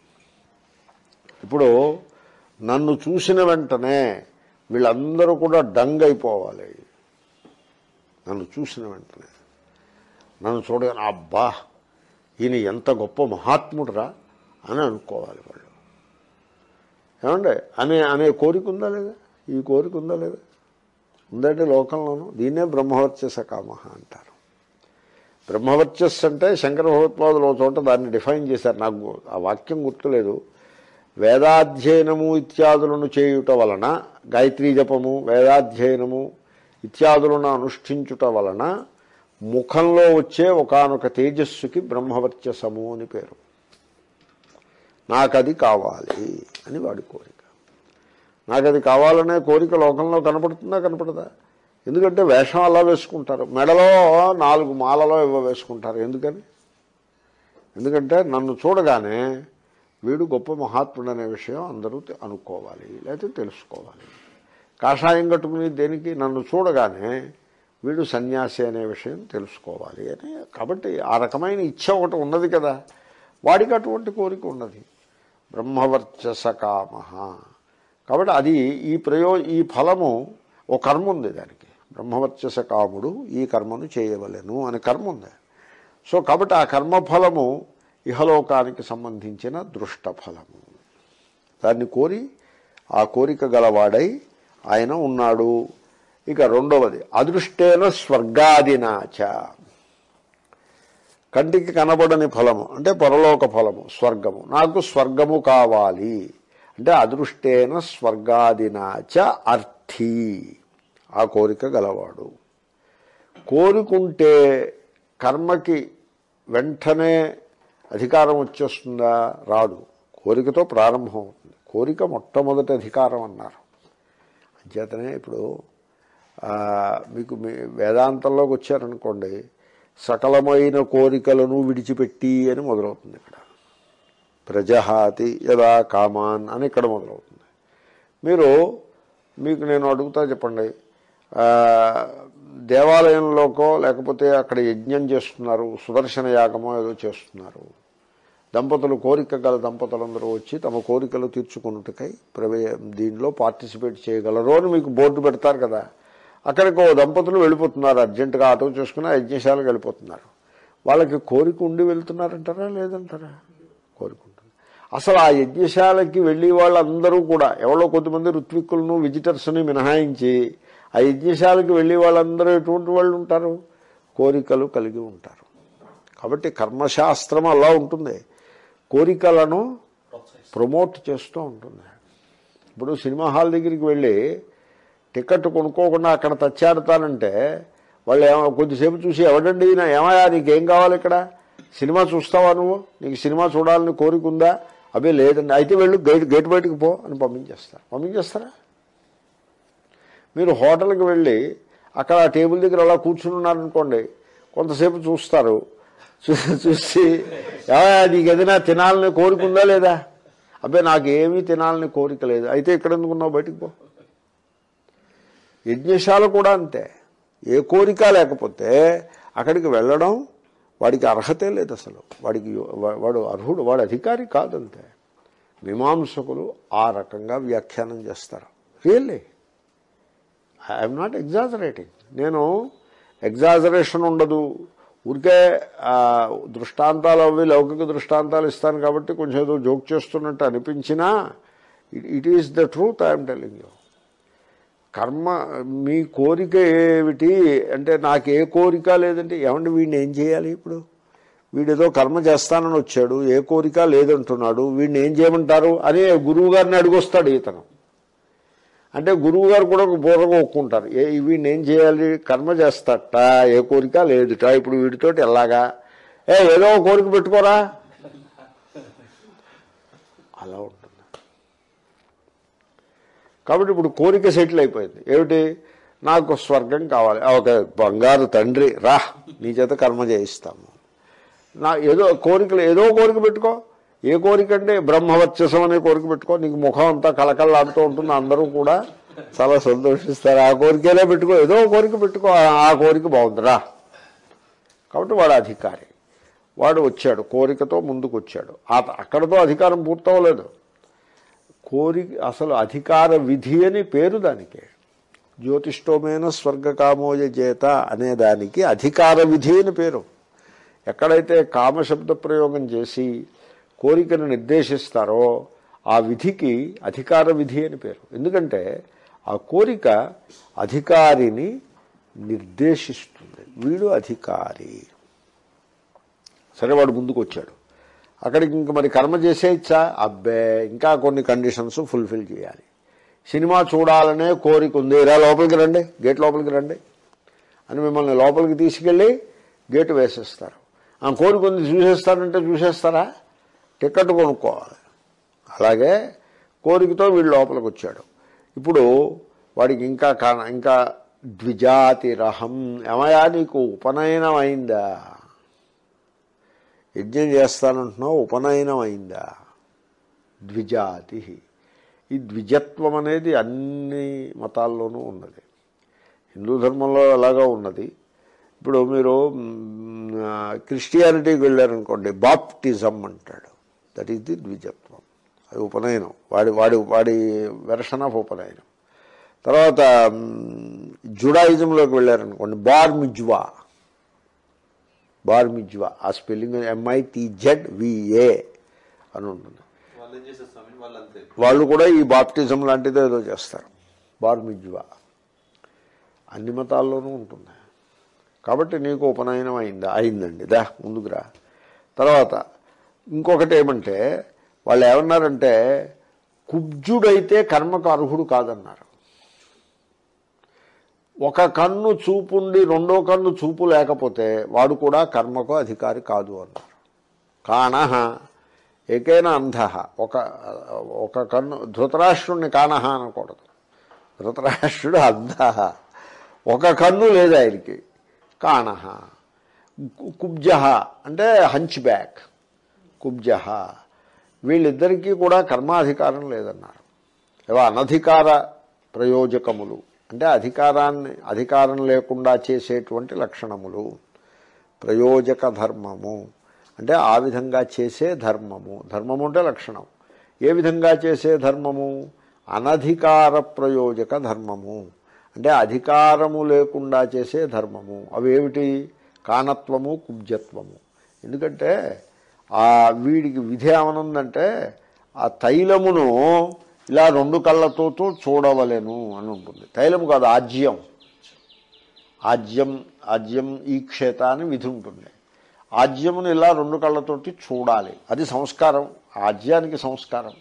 ఇప్పుడు నన్ను చూసిన వెంటనే వీళ్ళందరూ కూడా డంగ్ అయిపోవాలి. నన్ను చూసిన వెంటనే. నన్ను చూడగానే అబ్బా ఈయన ఎంత గొప్ప మహాత్ముడురా అని అనుకోవాలి వాళ్ళు. ఏమండి అనే అనే కోరిక ఉందా లేదా? ఈ కోరిక ఉందా లేదా? ఉందంటే లోకంలోనూ దీన్నే బ్రహ్మవర్చస కామ అంటారు. బ్రహ్మవర్చస్ అంటే శంకర భగవత్పాదులు చోట దాన్ని డిఫైన్ చేశారు. నాకు ఆ వాక్యం గుర్తులేదు. వేదాధ్యయనము ఇత్యాదులను చేయుట వలన గాయత్రీ జపము వేదాధ్యయనము ఇత్యాదులను అనుష్ఠించుట వలన ముఖంలో వచ్చే ఒకానొక తేజస్సుకి బ్రహ్మవర్చసము అని పేరు. నాకది కావాలి అని వాడి కోరిక. నాకది కావాలనే కోరిక లోకంలో కనపడుతుందా కనపడదా? ఎందుకంటే వేషం అలా వేసుకుంటారు. మెడలో నాలుగు మాలలో ఇవ్వ వేసుకుంటారు. ఎందుకని? ఎందుకంటే నన్ను చూడగానే వీడు గొప్ప మహాత్ముడు అనే విషయం అందరూ అనుకోవాలి లేకపోతే తెలుసుకోవాలి. కాషాయం కట్టుకుని దేనికి? నన్ను చూడగానే వీడు సన్యాసి అనే విషయం తెలుసుకోవాలి అని. కాబట్టి ఆ రకమైన ఇచ్చ ఒకటి ఉన్నది కదా. వాడికి అటువంటి కోరిక ఉన్నది. బ్రహ్మవర్చస కామ. కాబట్టి అది ఈ ప్రయో ఈ ఫలము ఓ కర్మ ఉంది దానికి. బ్రహ్మవర్చస కాముడు ఈ కర్మను చేయవలెను అని కర్మ ఉంది. సో కాబట్టి ఆ కర్మఫలము ఇహలోకానికి సంబంధించిన దృష్ట ఫలము దాన్ని కోరి ఆ కోరిక గలవాడై ఆయన ఉన్నాడు. ఇక రెండవది అదృష్టేన స్వర్గాదినాచ కంటికి కనబడని ఫలము అంటే పొరలోక ఫలము స్వర్గము. నాకు స్వర్గము కావాలి. అంటే అదృష్టేన స్వర్గాదినాచ అర్థి. ఆ కోరిక గలవాడు. కోరుకుంటే కర్మకి వెంటనే అధికారం వచ్చేస్తుందా? రాదు. కోరికతో ప్రారంభం అవుతుంది. కోరిక మొట్టమొదటి అధికారం అన్నారు. చేతనే ఇప్పుడు మీకు మీ వేదాంతంలోకి వచ్చారనుకోండి సకలమైన కోరికలను విడిచిపెట్టి అని మొదలవుతుంది ఇక్కడ. ప్రజహాతి యదా కామాన్ అని ఇక్కడ మొదలవుతుంది. మీరు మీకు నేను అడుగుతా చెప్పండి దేవాలయంలోకో లేకపోతే అక్కడ యజ్ఞం చేస్తున్నారు సుదర్శన యాగమో ఏదో చేస్తున్నారు దంపతులు కోరిక గల దంపతులందరూ వచ్చి తమ కోరికలు తీర్చుకున్నట్టుకై ప్రవే దీనిలో పార్టిసిపేట్ చేయగలరు అని మీకు బోర్డు పెడతారు కదా. అక్కడికి ఓ దంపతులు వెళ్ళిపోతున్నారు అర్జెంటుగా ఆటో చూసుకుని యజ్ఞశాలకు వెళ్ళిపోతున్నారు. వాళ్ళకి కోరిక ఉండి వెళ్తున్నారంటారా లేదంటారా? కోరిక ఉంటుంది అసలు ఆ యజ్ఞశాలకి వెళ్ళి వాళ్ళందరూ కూడా ఎవరో కొంతమంది ఋత్విక్కులను విజిటర్స్ని మినహాయించి ఆ యజ్ఞశాలకి వెళ్ళి వాళ్ళందరూ ఎటువంటి వాళ్ళు ఉంటారు? కోరికలు కలిగి ఉంటారు. కాబట్టి కర్మశాస్త్రం అలా ఉంటుంది. కోరికలను ప్రమోట్ చేస్తూ ఉంటుంది. ఇప్పుడు సినిమా హాల్ దగ్గరికి వెళ్ళి టికెట్ కొనుక్కోకుండా అక్కడ తచ్చాడతానంటే వాళ్ళు ఏమో కొద్దిసేపు చూసి ఎవడండి ఈయన? ఏమయ్యా? నీకేం కావాలి ఇక్కడ? సినిమా చూస్తావా నువ్వు? నీకు సినిమా చూడాలని కోరిక ఉందా? అదే లేదండి. అయితే వెళ్ళు గేట్ గేట్ బయటకు పో అని పంపించేస్తారు పంపించేస్తారా? మీరు హోటల్కి వెళ్ళి అక్కడ ఆ టేబుల్ దగ్గర అలా కూర్చుని ఉన్నారనుకోండి కొంతసేపు చూస్తారు. చూసి చూసి "ఏమయ్య, నీకు ఏదైనా తినాలని కోరిక ఉందా లేదా? అబ్బాయి నాకు ఏమీ తినాలని కోరిక లేదు. అయితే ఇక్కడ ఎందుకున్నావు బయటికి పో. యజ్ఞశాల కూడా అంతే. ఏ కోరిక లేకపోతే అక్కడికి వెళ్ళడం వాడికి అర్హతే లేదు అసలు. వాడికి వా- వాడు అర్హుడు వాడు అధికారి కాదంతే. మీమాంసకులు ఆ రకంగా వ్యాఖ్యానం చేస్తారు. రియల్లీ ఐఎమ్ నాట్ ఎగ్జాజరేటింగ్ నేను ఎగ్జాజరేషన్ ఉండదు. ఊరికే దృష్టాంతాలు అవి లౌకిక దృష్టాంతాలు ఇస్తాను కాబట్టి కొంచెం ఏదో జోక్ చేస్తున్నట్టు అనిపించినా it is the truth I'm telling you. కర్మ మీ కోరిక ఏమిటి? అంటే నాకు ఏ కోరిక లేదంటే ఏమంటే వీడిని ఏం చేయాలి ఇప్పుడు? వీడేదో కర్మ చేస్తానని వచ్చాడు ఏ కోరిక లేదంటున్నాడు వీడిని ఏం చేయమంటారు అని గురువు గారిని అడిగొస్తాడు ఇతను అంటే గురువు గారు కూడా ఒక ఒక్కుంటారు ఏ వీడిని ఏం చేయాలి? కర్మ చేస్తాట. ఏ కోరిక లేదుట. ఇప్పుడు వీడితోటి ఎలాగా? ఏ ఏదో ఒక కోరిక పెట్టుకోరా? అలా ఉంటుంది. కాబట్టి ఇప్పుడు కోరిక సెటిల్ అయిపోయింది. ఏమిటి? నాకు స్వర్గం కావాలి. ఒక బంగారు తండ్రి. రా నీ చేత కర్మ చేయిస్తాము. నా ఏదో కోరికలు ఏదో కోరిక పెట్టుకో. ఏ కోరిక అంటే బ్రహ్మవర్చసం అనే కోరిక పెట్టుకో నీకు ముఖం అంతా కలకల్లాడుతూ ఉంటుంది అందరూ కూడా చాలా సంతోషిస్తారు. ఆ కోరికలే పెట్టుకో ఏదో కోరిక పెట్టుకో ఆ- ఆ కోరిక బాగుందిరా. కాబట్టి వాడు అధికారి. వాడు వచ్చాడు కోరికతో ముందుకు వచ్చాడు ఆ అక్కడతో అధికారం పూర్తవలేదు. కోరిక అసలు అధికార విధి అని పేరు దానికి. జ్యోతిష్టోమైన స్వర్గకామోయ చేత అనే దానికి అధికార విధి అని పేరు. ఎక్కడైతే కామశబ్ద ప్రయోగం చేసి కోరికను నిర్దేశిస్తారో ఆ విధికి అధికార విధి అని పేరు. ఎందుకంటే ఆ కోరిక అధికారిని నిర్దేశిస్తుంది. వీడు అధికారి. సరే వాడు ముందుకు వచ్చాడు అక్కడికి ఇంక మరి కర్మ చేసేయచ్చా అబ్బే ఇంకా కొన్ని కండిషన్స్ ఫుల్ఫిల్ చేయాలి. సినిమా చూడాలనే కోరిక ఉంది. ఇలా లోపలికి రండి. గేట్ లోపలికి రండి. అని మిమ్మల్ని లోపలికి తీసుకెళ్ళి గేటు వేసేస్తారు. ఆ కోరిక ఉంది చూసేస్తారంటే చూసేస్తారా? టికెట్ కొనుక్కోవాలి. అలాగే కోరికతో వీడు లోపలికి వచ్చాడు ఇప్పుడు వాడికి ఇంకా కా- ఇంకా ద్విజాతిరహం ఏమయా నీకు ఉపనయనం అయిందా యజ్ఞం చేస్తానంటున్నావు ఉపనయనం అయిందా ద్విజాతి. ఈ ద్విజత్వం అనేది అన్ని మతాల్లోనూ ఉన్నది. హిందూ ధర్మంలో ఎలాగా ఉన్నది. ఇప్పుడు మీరు క్రిస్టియానిటీకి వెళ్ళారనుకోండి బాప్టిజం అంటాడు. దట్ ఈస్ ది ద్విజత్వం. అది ఉపనయనం. వాడి వాడి వాడి వెర్షన్ ఆఫ్ ఉపనయనం. తర్వాత జుడాయిజంలోకి వెళ్ళారనుకోండి బార్ బార్మిజ్వా. బార్ ఆ spelling M I T Z V A అని ఉంటుంది. వాళ్ళు కూడా ఈ బాప్టిజం లాంటిదో ఏదో చేస్తారు. బార్మిజ్వా. అన్ని మతాల్లోనూ ఉంటుంది. కాబట్టి నీకు ఉపనయనం అయిందా? అయిందండి. దా ముందుకురా తర్వాత ఇంకొకటి ఏమంటే వాళ్ళు ఏమన్నారంటే కుబ్జుడైతే కర్మకు అర్హుడు కాదన్నారు. ఒక కన్ను చూపుండి రెండో కన్ను చూపు లేకపోతే వాడు కూడా కర్మకు అధికారి కాదు అన్నారు. కాణహ ఏకైనా అంధ. ఒక ఒక కన్ను ధృతరాష్ట్రుణ్ణి కాణహ అనకూడదు. ధృతరాష్ట్రుడు అంధ. ఒక కన్ను లేదు ఆయనకి. కాణహ. కు- కుబ్జ అంటే హంచ్ బ్యాక్ కుబ్జ వీళ్ళిద్దరికీ కూడా కర్మాధికారం లేదన్నారు. ఏవో అనధికార ప్రయోజకములు. అంటే అధికారాన్ని అధికారం లేకుండా చేసేటువంటి లక్షణములు. ప్రయోజక ధర్మము. అంటే ఆ విధంగా చేసే ధర్మము. ధర్మము అంటే లక్షణం. ఏ విధంగా చేసే ధర్మము? అనధికార ప్రయోజక ధర్మము. అంటే అధికారము లేకుండా చేసే ధర్మము. అవేమిటి? కానత్వము కుబ్జత్వము. ఎందుకంటే ఆ వీడికి విధి ఏమనుందంటే ఆ తైలమును ఇలా రెండు కళ్ళతో చూడవలేను అని ఉంటుంది తైలము కాదు ఆజ్యం. ఆజ్యం ఆజ్యం ఈ క్షేత అని విధి ఉంటుంది ఆజ్యమును ఇలా రెండు కళ్ళతోటి చూడాలి. అది సంస్కారం. ఆజ్యానికి సంస్కారం.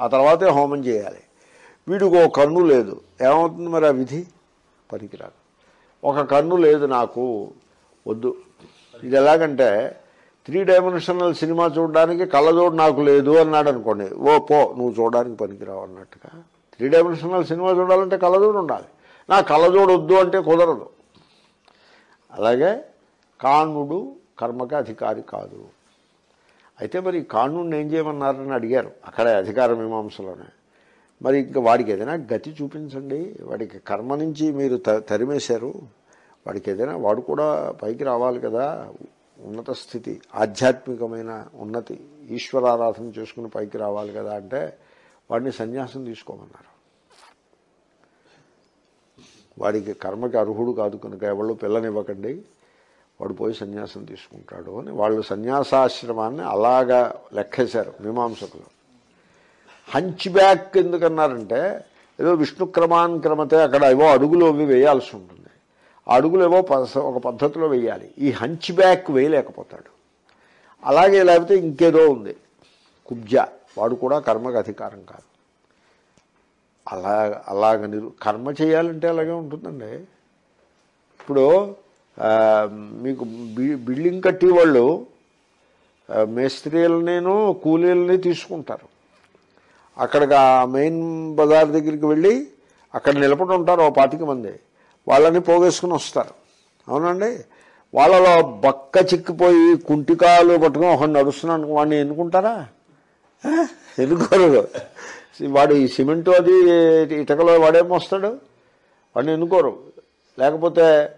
ఆ తర్వాతే హోమం చేయాలి. వీడికి ఒక కన్ను లేదు. ఏమవుతుంది మరి ఆ విధి? పనికిరాదు. ఒక కన్ను లేదు నాకు. వద్దు. ఇది ఎలాగంటే త్రీ డైమెన్షనల్ సినిమా చూడడానికి కళ్ళజోడు నాకు లేదు అన్నాడు అనుకోండి. ఓ పో నువ్వు చూడడానికి పనికిరావు అన్నట్టుగా. త్రీ డైమెన్షనల్ సినిమా చూడాలంటే కళ్ళజోడు ఉండాలి. నా కళ్ళజోడు వద్దు అంటే కుదరదు. అలాగే కాణుడు కర్మకి అధికారి కాదు. అయితే మరి కాణుడిని ఏం చేయమన్నారని అడిగారు. అక్కడే అధికార మీమాంసలోనే. మరి ఇంకా వాడికి ఏదైనా గతి చూపించండి. వాడికి కర్మ నుంచి మీరు త- తరిమేశారు. వాడికి ఏదైనా వాడు కూడా పైకి రావాలి కదా. ఉన్నత స్థితి ఆధ్యాత్మికమైన ఉన్నతి ఈశ్వరారాధన చేసుకుని పైకి రావాలి కదా అంటే వాడిని సన్యాసం తీసుకోమన్నారు. వాడికి కర్మకి అర్హుడు కాదు కనుక ఎవళ్ళు పిల్లనివ్వకండి వాడు పోయి సన్యాసం తీసుకుంటాడు అని వాళ్ళు సన్యాసాశ్రమాన్ని అలాగా లెక్కేశారు మీమాంసకులు. హంచ్ బ్యాక్ ఎందుకన్నారంటే ఏదో విష్ణు క్రమాన్ క్రమతే అక్కడ ఏవో అడుగులు అవి వేయాల్సి ఉంటుంది. ఆ అడుగులు ఏవో ప- ఒక పద్ధతిలో వేయాలి ఈ హంచ్ బ్యాక్ వేయలేకపోతాడు. అలాగే లేకపోతే ఇంకేదో ఉంది. కుబ్జ. వాడు కూడా కర్మకు అధికారం కాదు. అలా అలాగ నిరు కర్మ చేయాలంటే అలాగే ఉంటుందండి. ఇప్పుడు మీకు బిల్డింగ్ కట్టి వాళ్ళు మేస్త్రీలనేను కూలీలని తీసుకుంటారు. అక్కడికి ఆ మెయిన్ బజార్ దగ్గరికి వెళ్ళి అక్కడ నిలబడి ఉంటారు ఓ పాతిక మంది. వాళ్ళని పోగేసుకుని వస్తారు. అవునండి? వాళ్ళలో బక్క చిక్కిపోయి కుంటికాలు పట్టుకుని ఒకడు నడుస్తున్నాను వాడిని ఎన్నుకుంటారా? ఎన్నుకోరు. వాడు ఈ సిమెంటు అది ఇటకలో వాడేమొస్తాడు వాడిని ఎన్నుకోరు. లేకపోతే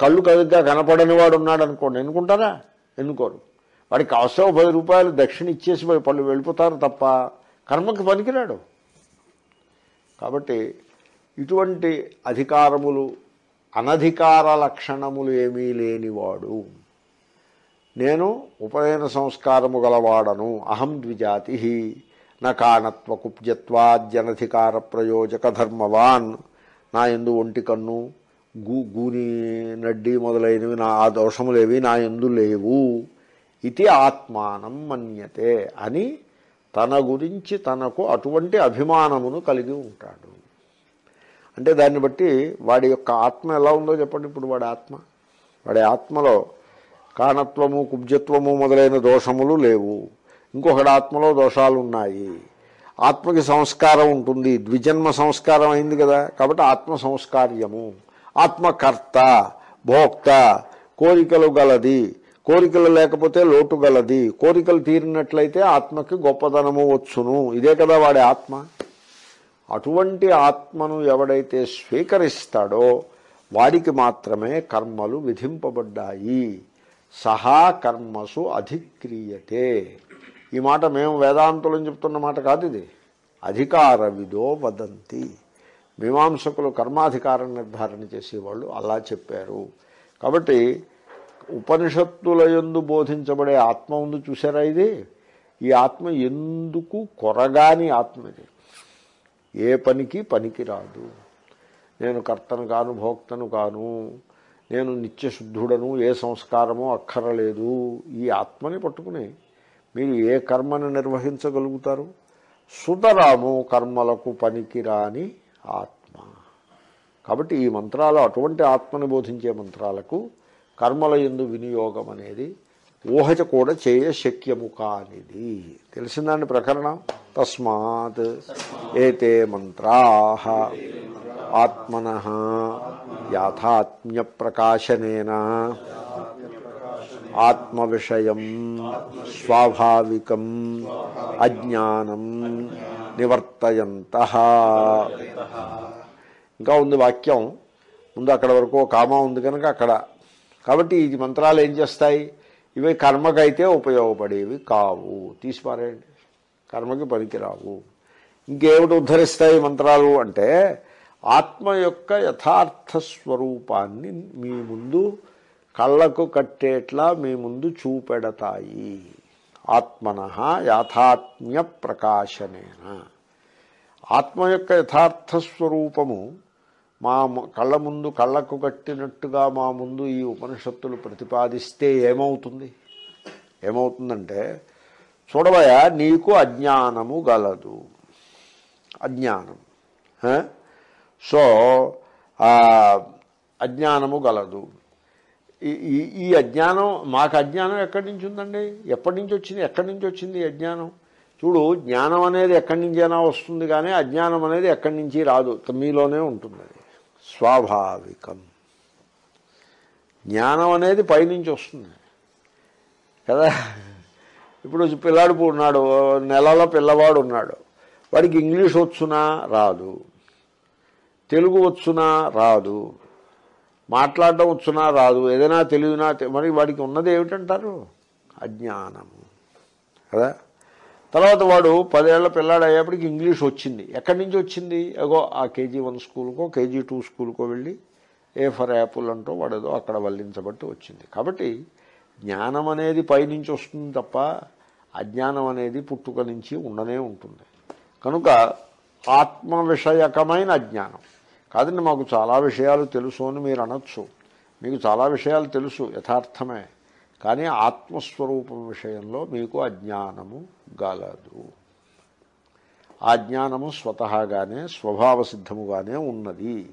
కళ్ళు కదుగ్గా కనపడని వాడు ఉన్నాడు అనుకోండి ఎన్నుకుంటారా? ఎన్నుకోరు. వాడికి అవసరం పది రూపాయలు దక్షిణ ఇచ్చేసి పళ్ళు వెళ్ళిపోతారు తప్ప కర్మకి పనికిరాడు. కాబట్టి ఇటువంటి అధికారములు అనధికార లక్షణములు ఏమీ లేనివాడు. నేను ఉపనయన సంస్కారము గలవాడను అహం ద్విజాతి నకానత్వ కుబ్జత్వాద్యనధికార ప్రయోజక ధర్మవాన్. నా ఎందు ఒంటి కన్ను గూ గూని నడ్డి మొదలైనవి నా ఆ దోషములేవి నా ఎందు లేవు. ఇది ఆత్మానం మన్యతే అని తన గురించి తనకు అటువంటి అభిమానమును కలిగి ఉంటాడు. అంటే దాన్ని బట్టి వాడి యొక్క ఆత్మ ఎలా ఉందో చెప్పండి ఇప్పుడు వాడి ఆత్మ. వాడి ఆత్మలో కాణత్వము కుబ్జత్వము మొదలైన దోషములు లేవు. ఇంకొకటి ఆత్మలో దోషాలు ఉన్నాయి. ఆత్మకి సంస్కారం ఉంటుంది. ద్విజన్మ సంస్కారం అయింది కదా. కాబట్టి ఆత్మ సంస్కార్యము ఆత్మకర్త భోక్త కోరికలు గలది. కోరికలు లేకపోతే లోటు గలది. కోరికలు తీరినట్లయితే ఆత్మకి గొప్పదనము వచ్చును. ఇదే కదా వాడి ఆత్మ. అటువంటి ఆత్మను ఎవడైతే స్వీకరిస్తాడో వాడికి మాత్రమే కర్మలు విధింపబడ్డాయి. సహా కర్మసు అధిక్రియతే. ఈ మాట మేము వేదాంతులను చెప్తున్న మాట కాదు ఇది. అధికార విదో వదంతి. మీమాంసకులు కర్మాధికారం నిర్ధారణ చేసేవాళ్ళు అలా చెప్పారు. కాబట్టి ఉపనిషత్తుల యందు బోధించబడే ఆత్మ ఉంది చూసారా ఇది? ఈ ఆత్మ ఎందుకు కొరగాని ఆత్మ ఇది? ఏ పనికి పనికి రాదు నేను కర్తను కాను భోక్తను కాను నేను నిత్యశుద్ధుడను ఏ సంస్కారము అక్కరలేదు. ఈ ఆత్మని పట్టుకుని మీరు ఏ కర్మను నిర్వహించగలుగుతారు? సుతరాము కర్మలకు పనికిరాని ఆత్మ. కాబట్టి ఈ మంత్రాలు అటువంటి ఆత్మని బోధించే మంత్రాలకు కర్మల ఎందు వినియోగం అనేది ఊహచ కూడా చేయ శక్యము కానిది తెలిసిందాన్ని ప్రకరణం? తస్మాత్ ఏతే మంత్రా. ఆత్మన యాథాత్మ్య ప్రకాశనేన ఆత్మ విషయం స్వాభావికం అజ్ఞానం నివర్తయంత. ఇంకా ఉంది వాక్యం. ముందు అక్కడ వరకు ఓ కామా ఉంది కనుక అక్కడ. కాబట్టి ఈ మంత్రాలు ఏం చేస్తాయి? ఇవి కర్మకైతే ఉపయోగపడేవి కావు. తీసిపారేయండి. కర్మకి పనికిరావు. ఇంకేమిటి ఉద్ధరిస్తాయి మంత్రాలు అంటే ఆత్మ యొక్క యథార్థ స్వరూపాన్ని మీ ముందు కళ్ళకు కట్టేట్లా మీ ముందు చూపెడతాయి. ఆత్మన యాథాత్మ్య ప్రకాశనేన. ఆత్మ యొక్క యథార్థ స్వరూపము మా ము- కళ్ళ ముందు కళ్ళకు కట్టినట్టుగా మా ముందు ఈ ఉపనిషత్తులు ప్రతిపాదిస్తే ఏమవుతుంది? ఏమవుతుందంటే చూడవయా నీకు అజ్ఞానము గలదు. అజ్ఞానం. సో అజ్ఞానము గలదు. ఈ- ఈ అజ్ఞానం మాకు అజ్ఞానం ఎక్కడి నుంచి ఉందండి? ఎప్పటి నుంచి వచ్చింది? ఎక్కడి నుంచి వచ్చింది అజ్ఞానం? చూడు జ్ఞానం అనేది ఎక్కడి నుంచైనా వస్తుంది కానీ అజ్ఞానం అనేది ఎక్కడి నుంచి రాదు. మీలోనే ఉంటుంది అది. స్వాభావికం. జ్ఞానం అనేది పైనుంచి వస్తుంది. కదా? ఇప్పుడు పిల్లాడు ఉన్నాడు నెలలో పిల్లవాడు ఉన్నాడు. వాడికి ఇంగ్లీష్ వచ్చునా రాదు. తెలుగు వచ్చునా రాదు. మాట్లాడడం వచ్చునా రాదు. ఏదైనా తెలియనా మరి వాడికి ఉన్నది ఏమిటంటారు? అజ్ఞానము. కదా? తర్వాత వాడు పదేళ్ళ పిల్లాడు అయ్యేప్పటికి ఇంగ్లీష్ వచ్చింది. ఎక్కడి నుంచి వచ్చింది? అగో ఆ కేజీ వన్ స్కూల్కో కేజీ టూ స్కూల్కో వెళ్ళి ఏ ఫర్ యాపుల్ అంటూ వాడేదో అక్కడ వల్లించబట్టి వచ్చింది. కాబట్టి జ్ఞానం అనేది పైనుంచి వస్తుంది తప్ప అజ్ఞానం అనేది పుట్టుక నుంచి ఉండనే ఉంటుంది. కనుక ఆత్మ విషయకమైన అజ్ఞానం కాదండి మాకు చాలా విషయాలు తెలుసు అని మీరు అనొచ్చు. మీకు చాలా విషయాలు తెలుసు యథార్థమే. కానీ ఆత్మస్వరూపం విషయంలో మీకు అజ్ఞానము గలదు. ఆ జ్ఞానము స్వతహాగానే స్వభావ సిద్ధముగానే ఉన్నది.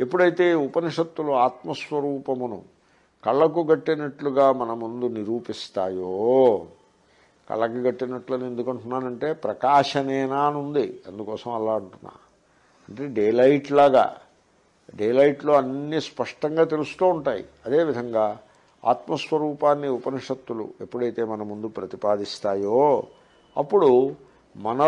ఎప్పుడైతే ఉపనిషత్తులు ఆత్మస్వరూపమును కళ్ళకు గట్టినట్లుగా మన ముందు నిరూపిస్తాయో కళ్ళకి గట్టినట్లని ఎందుకంటున్నానంటే ప్రకాశనేనా అని ఉంది. అందుకోసం అలా అంటున్నా. అంటే డేలైట్ లాగా డేలైట్లో అన్నీ స్పష్టంగా తెలుస్తూ ఉంటాయి. అదేవిధంగా ఆత్మస్వరూపాన్ని ఉపనిషత్తులు ఎప్పుడైతే మన ముందు ప్రతిపాదిస్తాయో అప్పుడు మన